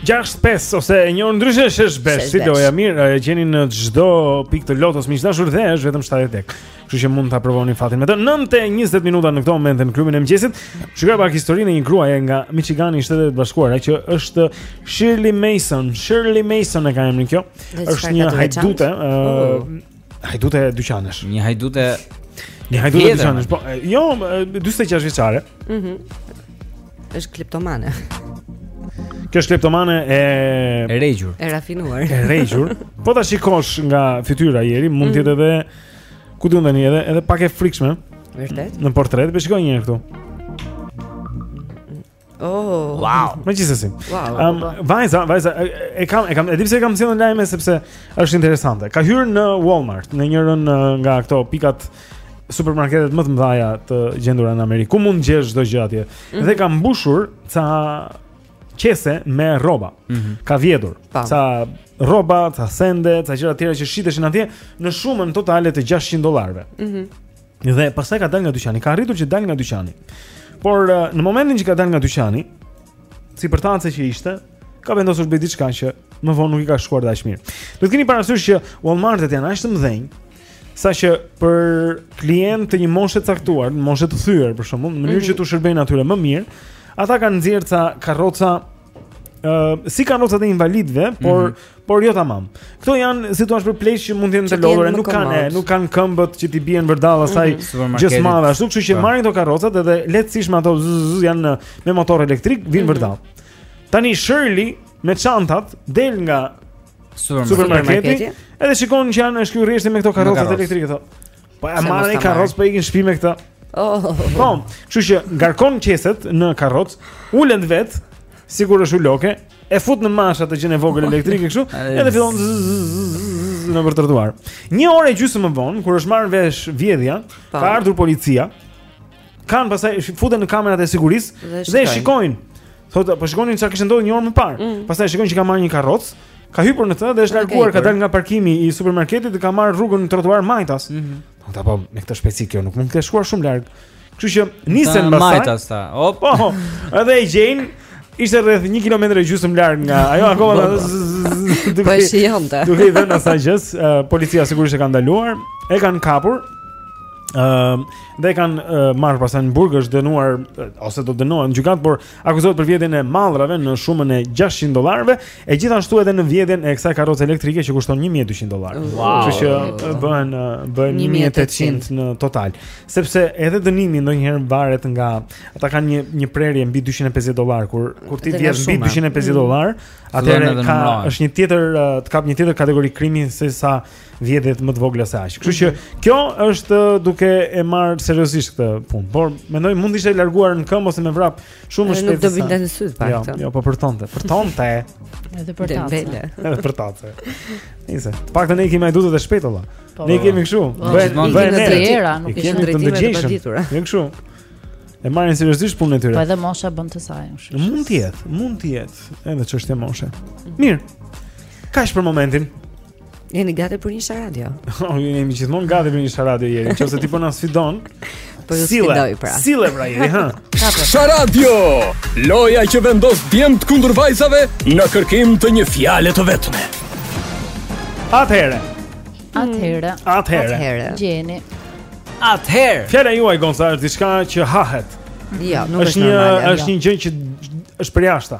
Speaker 1: 6-5 ose e njohur ndryshe shesh besh. Shumë mirë, e gjeni në çdo pikë të lotos miq të dashur dhe është vetëm 70 lek. Kështu që mund ta provoni fatin me të. 9:20 minuta në këto momente në klubin e mëngjesit. Shikoje pak historinë e një gruaje nga Michigani i Shteteve të Bashkuara Që është Shirley Mason Shirley Mason e ka emrin kjo është një hajdute
Speaker 2: uh,
Speaker 1: Hajdute dyqanesh.
Speaker 3: Një hajdute
Speaker 1: Një hajdute
Speaker 3: Tjetër,
Speaker 1: dyqanesh. Po, e, jo, e, 46 vjeçare.
Speaker 2: Mhm. Është kleptomane.
Speaker 1: Kjo është kleptomane e
Speaker 3: e regjur.
Speaker 2: E rafinuar.
Speaker 1: e regjur. Po ta shikosh nga fytyra njeri, mund të jetë edhe ku di unë tani edhe edhe pak e frikshme
Speaker 2: Vërtet?
Speaker 1: në portret. Po shikoje një herë këtu.
Speaker 2: Oh.
Speaker 1: Wow. Po gjithsesi.
Speaker 2: Wow.
Speaker 1: Um, vajza, vajza e kam e kam e di pse e kam sjellë në lajme sepse është interesante. Ka hyrë në Walmart, në njërën nga këto pikat supermarketet më të mëdha të gjendura në Amerikë. Ku mund të gjesh çdo gjë atje.
Speaker 2: Mm -hmm.
Speaker 1: Dhe ka mbushur ca qese me rroba.
Speaker 3: Mm -hmm.
Speaker 1: Ka vjedhur ca rroba, ca sende, ca gjëra të tjera që shiteshin atje në shumën totale të 600 dollarëve.
Speaker 2: Mhm.
Speaker 1: Mm Dhe pastaj ka dalë nga dyqani, ka arritur që të dalë nga dyqani. Por në momentin që ka dalë nga dyqani, si përtace që ishte, ka vendosur të bëjë diçka që më vonë nuk i ka shkuar dhe aq mirë. Do të keni parasysh që Walmart-et janë aq të mëdhenj, saqë për klientë të një moshe të caktuar, moshe të thyer për shembull, në mënyrë
Speaker 2: mm -hmm.
Speaker 1: që mhm. t'u shërbejnë atyre më mirë, ata kanë nxjerrë ca karroca si karrocat e invalidëve, por mm -hmm. por jo tamam. Këto janë, si thua, për pleq që mund të jenë të lodhura, nuk kanë, nuk kanë këmbët që t'i bien vërdall asaj
Speaker 3: mm -hmm.
Speaker 1: gjësë së madhe, ashtu kështu që
Speaker 3: po.
Speaker 1: marrin këto karrocat edhe lehtësisht me ato janë me motor elektrik, vijnë
Speaker 2: mm -hmm.
Speaker 1: vërdall. Tani Shirley me çantat del nga
Speaker 3: supermarketi,
Speaker 1: edhe shikon që janë ca rreshta me këto karrocat elektrike thotë. Po e
Speaker 2: marr
Speaker 1: një karroc po iki shpi me këtë.
Speaker 2: Oh.
Speaker 1: Po, kështu që ngarkon qeset në karroc, ulet vetë, sikur është uloke, e fut në marsh atë gjënë e vogël elektrike kështu, edhe fillon nëpër trotuar. Një orë e gjysmë më vonë, kur është marrë vesh vjedhja,
Speaker 2: po.
Speaker 1: ka ardhur policia. Kanë pastaj futen në kamerat e sigurisë
Speaker 2: dhe shikojnë.
Speaker 1: Thotë, po shikonin ça kishte ndodhur një orë më parë.
Speaker 2: Mm.
Speaker 1: Pastaj shikojnë që ka marrë një karrocë, ka hypur në të dhe është larguar, ka dalë nga parkimi i supermarketit dhe ka marrë rrugën në trotuar majtas.
Speaker 3: Mm -hmm.
Speaker 1: Thotë, po me këtë shpejtësi kjo nuk mund të ketë shkuar shumë larg. Kështu që nisen mbas.
Speaker 3: Majtas ta. Op.
Speaker 1: Po. Edhe e gjejnë ishte rreth 1 kilometër e gjysmë larg nga ajo akoma duke,
Speaker 2: po shijonte.
Speaker 1: Duke i dhënë asaj gjës, policia sigurisht e ka ndaluar, e kanë kapur. Ëm, Dhe e kanë uh, marrë pastaj në burg është dënuar ose do dënohet në gjykatë, por akuzohet për vjedhjen e mallrave në shumën e 600 dollarëve, e gjithashtu edhe në vjedhjen e kësaj karroce elektrike që kushton 1200 dollarë.
Speaker 3: Wow.
Speaker 1: Kështu që bëhen bëhen 1800 në total. Sepse edhe dënimi ndonjëherë varet nga ata kanë një një prerje mbi 250 dollarë kur kur ti vjedh mbi 250 dollarë,
Speaker 3: mm.
Speaker 1: atëherë ka është një tjetër të kap një tjetër kategori krimi se sa vjedhjet më të vogla se aq. Kështu që mhm. kjo është uh, duke e marrë seriozisht këtë punë. Por mendoj mund të ishte larguar në këmbë ose me vrap shumë më shpejt.
Speaker 2: Nuk do vinte në sy fakt.
Speaker 1: Jo, jo, po përtonte. Përtonte.
Speaker 10: Edhe
Speaker 2: përtace.
Speaker 1: Edhe përtace. Nice. Të paktën ne kemi hajdutë të shpejtë vallaj.
Speaker 10: Po,
Speaker 1: ne
Speaker 10: po.
Speaker 1: kemi kështu.
Speaker 10: Po, bën bën
Speaker 1: në
Speaker 10: era,
Speaker 1: ikin në
Speaker 2: drejtime të paditura.
Speaker 1: Ne kështu. E marrin seriozisht punën e tyre.
Speaker 10: Po edhe mosha bën të sajën.
Speaker 1: Mund të jetë, mund të jetë edhe çështje moshe. Mhm. Mirë. Kaq për momentin?
Speaker 2: Jeni gati për një sharadio?
Speaker 1: Jo, oh, ne jemi gjithmonë gati për një sharadio Jeri, në qoftë se ti po na sfidon
Speaker 2: Po ju sfidoj pra
Speaker 1: Sille pra Jeri, hë
Speaker 5: Sharadio, loja që vendos djemtë kundër vajzave në kërkim të një fjale të vetme
Speaker 1: Atëhere
Speaker 10: Atëhere
Speaker 1: Atëhere
Speaker 10: Gjeni
Speaker 3: Atëhere
Speaker 1: Fjala juaj, Gonsa, është diçka që hahet
Speaker 2: Jo, nuk
Speaker 1: është,
Speaker 2: është
Speaker 1: një,
Speaker 2: normale,
Speaker 1: është
Speaker 2: jo.
Speaker 1: një gjë që
Speaker 2: është
Speaker 9: përjashta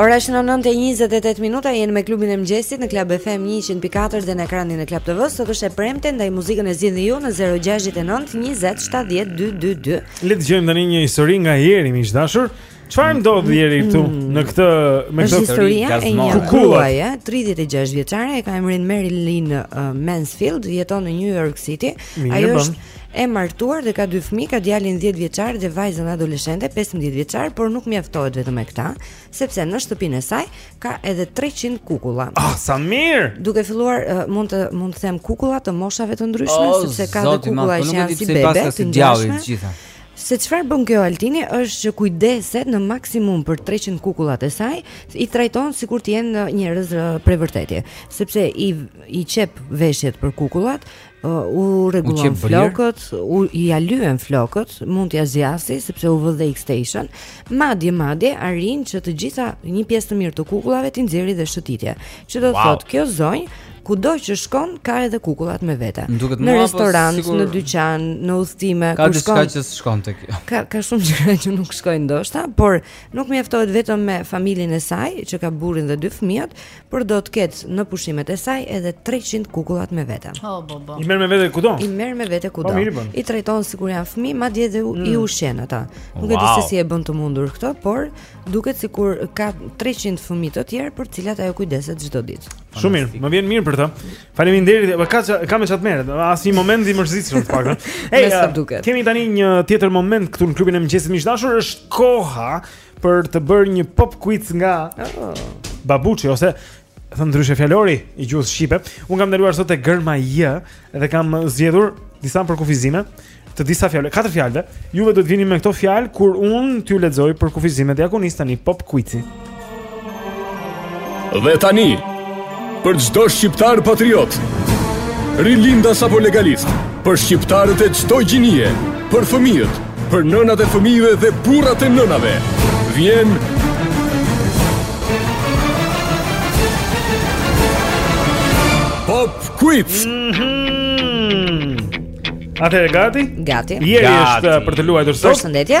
Speaker 2: Ora shënon 9:28 minuta, jeni me klubin e mëngjesit në Club FM 100.4 dhe në ekranin e Club TV. Sot është e premte, ndaj muzikën e zgjidhni ju në 069 20 70 222.
Speaker 1: Le të dëgjojmë tani një histori nga Jeri, miq të dashur. Çfarë ndodh Jeri këtu mm. në këtë me këtë
Speaker 2: histori e një kukullaxhie, 36 vjeçare e ka emrin Marilyn uh, Mansfield, jeton në New York City. Ajo është e martuar dhe ka dy fëmijë, ka djalin 10 vjeçar dhe vajzën adoleshente 15 vjeçar, por nuk mjaftohet vetëm me këta, sepse në shtëpinë e saj ka edhe 300 kukulla.
Speaker 1: Ah, sa mirë.
Speaker 2: Duke filluar uh, mund të mund të them kukulla të moshave të ndryshme,
Speaker 3: oh,
Speaker 2: sepse ka dhe kukulla që janë si bebe, të ngjashme. Se çfarë bën kjo Altin është që kujdeset në maksimum për 300 kukullat e saj, i trajton sikur të jenë njerëz prej vërteti, sepse i i qep veshjet për kukullat, uh, u rregullon flokët, u i lyen flokët, mund t'ia zgjasi sepse u vë dhe extension. Madje madje arrin që të gjitha një pjesë të mirë të kukullave t'i nxjerrë dhe shëtitje. Që do
Speaker 3: wow.
Speaker 2: thotë kjo zonjë kudo që shkon ka edhe kukullat me vete. Në restorant,
Speaker 3: sigur...
Speaker 2: në dyqan, në udhëtime,
Speaker 3: ku
Speaker 2: shkon.
Speaker 3: Ka
Speaker 2: diçka
Speaker 3: që shkon tek.
Speaker 2: Ka ka shumë gjëra që nuk shkojnë ndoshta, por nuk mjaftohet vetëm me familjen e saj që ka burrin dhe dy fëmijët, por do të ketë në pushimet e saj edhe 300 kukullat me vete.
Speaker 10: Oh, bo, bo.
Speaker 1: I merr me vete kudo?
Speaker 2: I merr me vete kudo.
Speaker 1: Po,
Speaker 2: I trajton sikur janë fëmijë, madje edhe mm. i ushqen ata. Nuk wow. e di se si e bën të mundur këtë, por duket sikur ka 300 fëmijë të tjerë për të cilat ajo kujdeset çdo ditë.
Speaker 1: Shumë mirë, më vjen mirë për të. Faleminderit. Po ka ka me çfarë merret. Asnjë moment i mërzitshëm të paktën. Ej, uh, kemi tani një tjetër moment këtu në klubin e mëngjesit miq të dashur, është koha për të bërë një pop quiz nga
Speaker 2: oh.
Speaker 1: Babuçi ose thënë ndryshe fjalori i gjuhës shqipe. Unë kam ndaluar sot te gërma J dhe kam zgjedhur disa përkufizime të disa fjalëve, katër fjalëve. Juve duhet të vini me këto fjalë kur unë t'ju lexoj përkufizimet e ja ku nis tani pop quiz-i.
Speaker 5: Dhe tani, për çdo shqiptar patriot, rilindas apo legalist, për shqiptarët e çdo gjinie, për fëmijët, për nënat e fëmijëve dhe burrat e nënave, vjen Pop Quiz. Mm -hmm.
Speaker 1: Atëherë gati?
Speaker 2: Gati.
Speaker 1: Jeri është për të luajtur sot.
Speaker 2: Përshëndetje.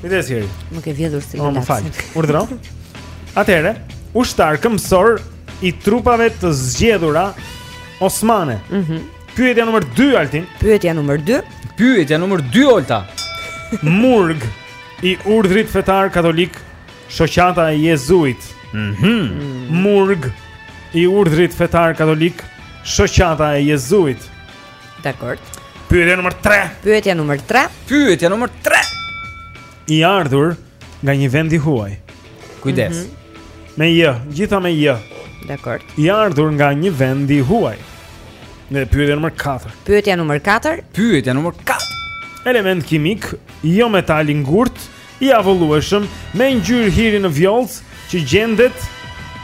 Speaker 1: Kujdes Jeri.
Speaker 2: Më ke vjedhur si një
Speaker 1: laps. Urdhëro. Atëherë, ushtar këmbësor i trupave të zgjedhura osmane.
Speaker 2: Mhm.
Speaker 1: Mm Pyetja numër 2 Altin.
Speaker 2: Pyetja numër 2.
Speaker 3: Pyetja numër 2 Olta.
Speaker 1: Murg i urdhrit fetar katolik Shoqata e Jezuit. Mhm. Mm Murg i urdhrit fetar katolik Shoqata e Jezuit.
Speaker 2: Dakord.
Speaker 1: Pyetja numër 3.
Speaker 2: Pyetja numër 3.
Speaker 3: Pyetja numër 3.
Speaker 1: I ardhur nga një vend i huaj.
Speaker 3: Kujdes.
Speaker 2: Mm -hmm.
Speaker 1: Me j, gjitha me j.
Speaker 2: Dakord.
Speaker 1: I ardhur nga një vend i huaj. Në pyetja numër 4.
Speaker 2: Pyetja numër 4.
Speaker 3: Pyetja numër 4.
Speaker 1: Element kimik jometal i ngurtë i avullueshëm me ngjyrë hiri në vjollcë që gjendet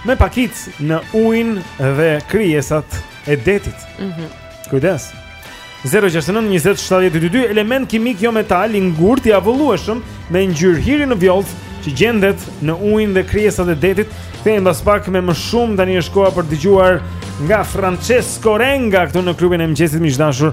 Speaker 1: me pakicë në ujin dhe krijesat e detit.
Speaker 2: Mhm.
Speaker 1: Mm Kujdes. 069 20 70 222 element kimik jometal i ngurtë i avullueshëm me ngjyrë hiri në vjollcë që gjendet në ujin dhe krijesat e detit. Kthehemi pas pak me më shumë tani është koha për të dëgjuar nga Francesco Renga këtu në klubin e mëngjesit miq të dashur.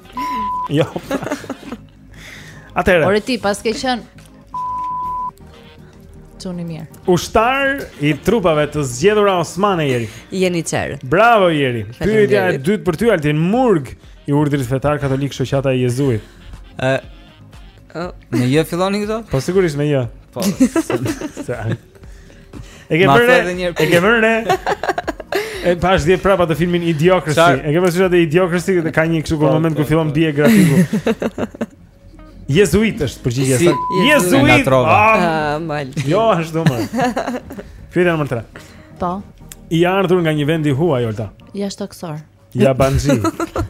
Speaker 1: Jo. Atëherë.
Speaker 10: Ore ti, paske qenë çuni mirë.
Speaker 1: Ushtar i trupave të zgjedhura osmane Jeri.
Speaker 2: Jeniçer.
Speaker 1: Bravo Jeri. Pyetja e dytë për ty Altin Murg i urdhrit fetar katolik shoqata e Jezuit.
Speaker 3: Ë Me j fillojnë këto?
Speaker 1: Po sigurisht me j.
Speaker 3: Po.
Speaker 1: E ke
Speaker 3: bërë edhe një
Speaker 1: E ke bërë ne. E pashë dhe prapë atë filmin Idiocracy.
Speaker 3: Sar.
Speaker 1: E ke parasysh atë Idiocracy që ka një kështu
Speaker 3: po,
Speaker 1: moment ku
Speaker 3: po,
Speaker 1: fillon
Speaker 3: po.
Speaker 1: bie grafiku. Jezuit është përgjigja
Speaker 3: si,
Speaker 1: saktë. Jezuit. Ah,
Speaker 2: ah mal.
Speaker 1: Jo, është domë. Fjala numër tre.
Speaker 10: Po.
Speaker 1: I ardhur nga një vend i huaj Olta.
Speaker 10: Jashtëtokësor.
Speaker 1: Jabanxhi.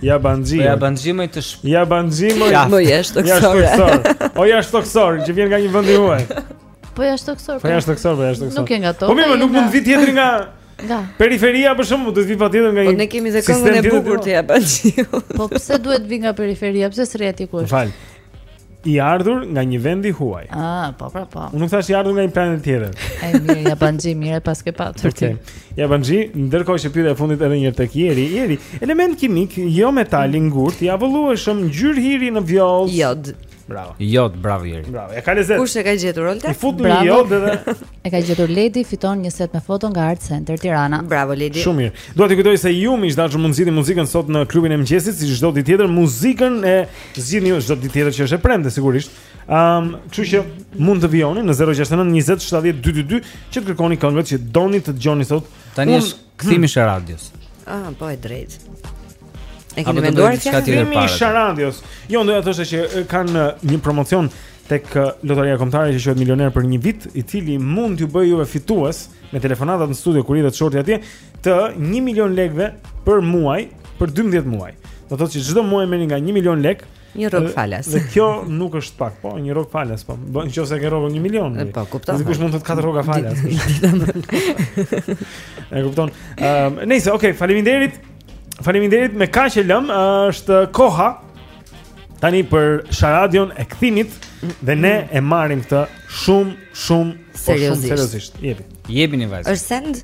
Speaker 1: Jabanxhi.
Speaker 3: Jabanxhi më të shp.
Speaker 1: Jabanxhi më.
Speaker 2: Ja
Speaker 1: më
Speaker 2: jashtëtokësor.
Speaker 1: Jashtëtokësor. O jashtëtokësor, që vjen nga një vend i huaj.
Speaker 10: Po jashtëtokësor.
Speaker 1: Po jashtëtokësor, po jashtëtokësor.
Speaker 10: Nuk je nga to.
Speaker 1: Po më nuk mund të vijë tjetri nga
Speaker 10: Nga.
Speaker 1: Periferia për shembull duhet të vijë patjetër nga
Speaker 2: po
Speaker 1: një.
Speaker 2: Po ne kemi dhe këngën e bukur
Speaker 1: të
Speaker 2: jabanxhiut.
Speaker 10: Po pse duhet të vijë nga periferia? Pse s'rri aty ku është?
Speaker 1: Fal. i ardhur nga një vend i huaj.
Speaker 10: Ah, po po po.
Speaker 1: Unë nuk thashë i ardhur nga një planet tjetër.
Speaker 10: Ai mirë, jabanxhi mirë paske patur ti.
Speaker 1: Okay. Jabanxhi, ndërkohë që pyetja e fundit edhe një herë tek Jeri, Jeri, element kimik jometal i ngurtë i avullueshëm ngjyrë hiri në vjollë.
Speaker 2: Jod.
Speaker 1: Bravo.
Speaker 3: Jod, bravo Jeri.
Speaker 1: Bravo. E ka lezet.
Speaker 2: Kush e ka gjetur Olta?
Speaker 1: I fut
Speaker 10: një
Speaker 1: jod edhe.
Speaker 10: e ka gjetur Ledi, fiton një set me foto nga Art Center Tirana.
Speaker 2: Bravo Ledi.
Speaker 1: Shumë mirë. Dua të kujtoj se ju miq të dashur mund të zgjidhni muzikën sot në klubin e mëngjesit, si çdo ditë tjetër, muzikën e Zgjidhni ju si çdo ditë tjetër që është e premte sigurisht. Ëm, um, kështu që mund të vijoni në 069 20 70 222 që të kërkoni këngët që doni të dëgjoni sot.
Speaker 3: Tani është kthimi i Sharadios.
Speaker 2: Ah, po e drejtë. E keni menduar
Speaker 3: diçka tjetër
Speaker 1: para. Kthimi
Speaker 3: i
Speaker 1: radios. Jo, doja të thosha që kanë një promocion tek lotaria kombëtare që quhet milioner për një vit, i cili mund t'ju bëjë juve fitues me telefonatat në studio kur hidhet shorti atje, të 1 milion lekëve për muaj, për 12 muaj. Do të thotë që çdo muaj merrni nga 1 milion lekë
Speaker 2: Një
Speaker 1: rrogë
Speaker 2: falas.
Speaker 1: Dhe kjo nuk është pak, po, një rrogë falas, po. Bën nëse ke rrogën 1 milion.
Speaker 2: Po, kupton.
Speaker 1: Dikush mund të thotë katër rroga falas. E kupton. Ehm, nice, okay, faleminderit. Faleminderit me kaq e lëmë, është koha tani për Sharadion e kthimit dhe ne e marrim këtë shumë shumë
Speaker 2: seriozisht.
Speaker 1: Jepi.
Speaker 3: Jepini vajzë.
Speaker 2: Është send?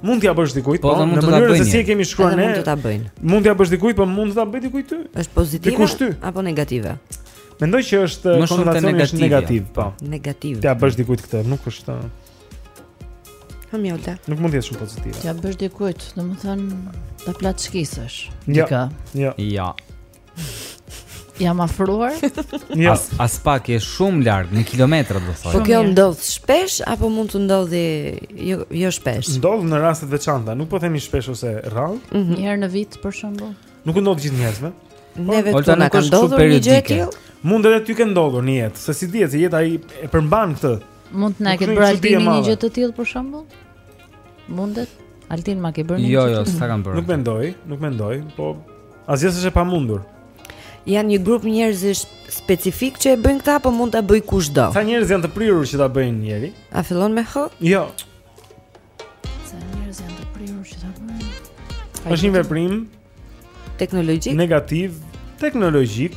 Speaker 1: Mund t'ja bësh dikujt,
Speaker 3: po,
Speaker 1: po në mënyrën se si e kemi shkruar ne.
Speaker 2: Mund të ta bëjnë.
Speaker 1: Mund t'ja bësh dikujt, po mund të ta bëjë dikush ty.
Speaker 2: Është pozitive
Speaker 1: Dikush ty.
Speaker 2: apo negative?
Speaker 1: Mendoj që është konotacioni
Speaker 3: negativ,
Speaker 1: negativ, po.
Speaker 2: Negativ.
Speaker 1: T'ja bësh dikujt këtë, nuk është.
Speaker 2: Hamjolta.
Speaker 1: Nuk mund të jetë shumë pozitive.
Speaker 10: T'ja bësh dikujt, domethënë ta plaçkisësh.
Speaker 1: Ja.
Speaker 10: Dika.
Speaker 1: Ja.
Speaker 3: Ja.
Speaker 10: Jam afruar?
Speaker 1: Jo.
Speaker 3: As, as pak e shumë larg, në kilometra do thoj.
Speaker 2: Po kjo ndodh shpesh apo mund të ndodhi jo jo shpesh?
Speaker 1: Ndodh në raste të veçanta, nuk po themi shpesh ose rrallë.
Speaker 2: Mm -hmm.
Speaker 10: Një herë në vit për shembull.
Speaker 1: Nuk ndodh gjithë njerëzve.
Speaker 2: Ne
Speaker 3: vetë
Speaker 2: po, na ka ndodhur një gjë e tillë.
Speaker 1: Mund edhe ty të ketë ndodhur në jetë, se si dihet se jeta e përmban këtë.
Speaker 10: Mund të na ketë bërë Altini një gjë të tillë për shembull? Mundet? Altin ma ke bërë një
Speaker 3: jo,
Speaker 10: gjë?
Speaker 3: Jo,
Speaker 10: jo,
Speaker 3: s'ta kam bërë.
Speaker 1: Nuk mendoj, nuk mendoj, po Asgjë s'është e pamundur.
Speaker 2: Janë një grup njerëzish specifik që e bëjnë këtë apo mund ta bëjë kushdo?
Speaker 1: Sa njerëz janë të prirur që ta bëjnë njeri?
Speaker 2: A fillon me h?
Speaker 1: Jo.
Speaker 10: Sa njerëz janë të prirur që ta bëjnë?
Speaker 1: Është një veprim
Speaker 2: teknologjik.
Speaker 1: Negativ teknologjik.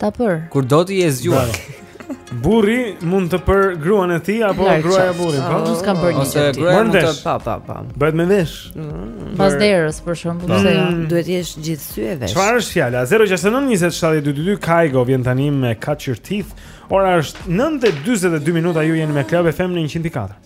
Speaker 1: Ta
Speaker 2: për. Kur
Speaker 3: do të jesh zgjuar.
Speaker 1: Burri mund të për gruan e tij apo gruaja burrin, po?
Speaker 10: Nuk s'ka bërë një gjë.
Speaker 3: Gruaja mund të
Speaker 2: pa pa pa.
Speaker 1: Bëhet me vesh. Mm.
Speaker 10: Pas derës për shembull, pse jo?
Speaker 1: Mm.
Speaker 2: Duhet të jesh gjithë sy e vesh.
Speaker 1: Çfarë është fjala? 069 20 70 222 Kygo vjen tani me Cut Your Teeth. Ora është 9:42 minuta, ju jeni me Club FM në 104.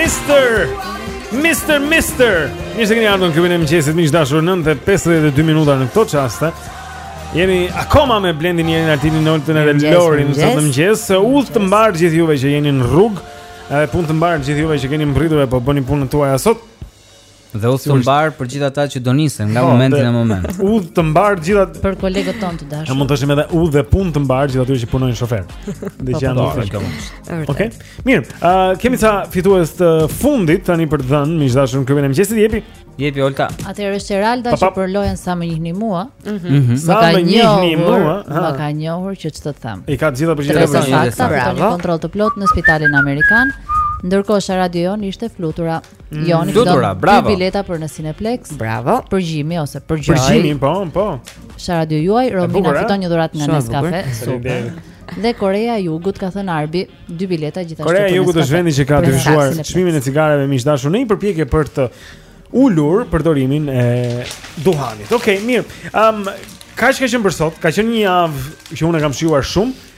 Speaker 1: Mister Mister Mister Mirë se keni ardhur në klubin e mëngjesit miq të dashur 9:52 minuta në këto çaste. Jemi akoma me Blendin Jenin Altinin Oltën edhe Lorin sot në
Speaker 2: mëngjes.
Speaker 1: Udhë të mbarë gjithë juve që jeni në rrugë. Edhe punë të mbarë gjithë juve që keni mbërritur e po bëni punën tuaj sot.
Speaker 3: Dhe udhë të mbarë për gjithë ata që do nisen nga
Speaker 1: po,
Speaker 3: momenti në moment.
Speaker 1: Udhë të mbarë gjithë ata
Speaker 10: për kolegët tonë të dashur.
Speaker 1: Ne mund të thashim edhe udhë dhe punë të mbarë gjithë atyre që punojnë shofer. Dhe që janë në
Speaker 3: fund.
Speaker 1: Okej. Okay. Mirë, uh, kemi ca fitues të fundit tani për të dhënë, miq të dashur në klubin e mëngjesit jepi.
Speaker 3: Jepi Olta.
Speaker 10: Atëherë është Eralda që për lojën sa më njihni mua.
Speaker 1: Mhm.
Speaker 10: Mm
Speaker 1: mhm.
Speaker 10: sa
Speaker 1: më njihni mua?
Speaker 10: Ma ka njohur që ç'të them.
Speaker 1: I ka të gjitha përgjigjet e
Speaker 10: vërteta. Bravo. Kontroll të plot në spitalin amerikan. Ndërkohë Sa radio jonë ishte Flutura.
Speaker 1: Mm.
Speaker 10: Joni
Speaker 3: Flutura, bravo.
Speaker 10: Dy bileta për në Cineplex.
Speaker 2: Bravo.
Speaker 10: Përgjimi ose përgjoj.
Speaker 1: Përgjimi, po, po.
Speaker 10: Sa radio juaj Romina
Speaker 1: eh?
Speaker 10: fiton një dhuratë nga Nescafe. Super. Dhe Koreja e Jugut ka thënë Arbi, dy bileta gjithashtu.
Speaker 1: Koreja e Jugut është vendi që ka
Speaker 10: dyfishuar
Speaker 1: çmimin e cigareve miq të dashur në një përpjekje për të ulur përdorimin e duhanit. Okej, okay, mirë. Ëm, um, kaq ka qenë për sot, ka qenë një javë që unë e kam shijuar shumë.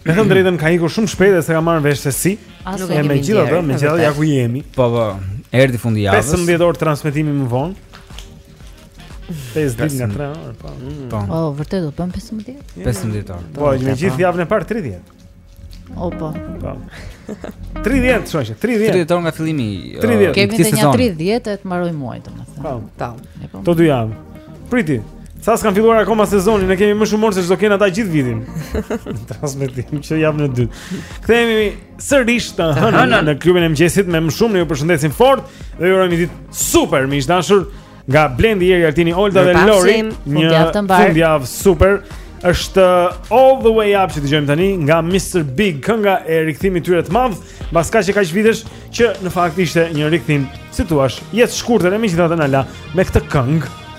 Speaker 1: Me thënë të drejtën ka ikur shumë shpejt dhe s'e kam marrë vesh se si.
Speaker 2: Nuk
Speaker 10: e
Speaker 2: kemi gjithë
Speaker 1: me
Speaker 2: gjithë
Speaker 1: ja ku jemi.
Speaker 3: Po po. Erdhi fundi javës.
Speaker 1: 15 orë transmetimi më vonë. 5 ditë nga 3 orë, po. Mm.
Speaker 3: Po.
Speaker 10: po, vërtet bën 15?
Speaker 3: 15 orë.
Speaker 1: Po, me gjithë javën e parë 30.
Speaker 10: Opo. Po.
Speaker 1: 30, shoqë, 30.
Speaker 3: 30 orë nga fillimi i uh,
Speaker 1: këtij
Speaker 10: sezoni.
Speaker 3: Kemi
Speaker 10: dhe një 30 e të mbarojë muaji, domethënë.
Speaker 1: Po.
Speaker 2: Po. Po.
Speaker 1: To dy javë. Priti. Sa s'kanë filluar akoma sezonin, ne kemi më shumë orë se ç'do kenë ata gjithë vitin. Transmetim që javën e dytë. Kthehemi sërish të hënën në klubin e mëngjesit me më shumë ne ju përshëndesim fort dhe ju urojmë ditë super miq të dashur nga Blendi Jeri Artini Olda dhe Lori.
Speaker 2: Një
Speaker 10: fundjavë
Speaker 1: super. Është all the way up që dëgjojmë tani nga Mr Big, kënga e rikthimit të tyre të madh, mbas kaq e kaq vitesh që në fakt ishte një rikthim, si thua, jetëshkurtër e megjithatë na la me këtë këngë.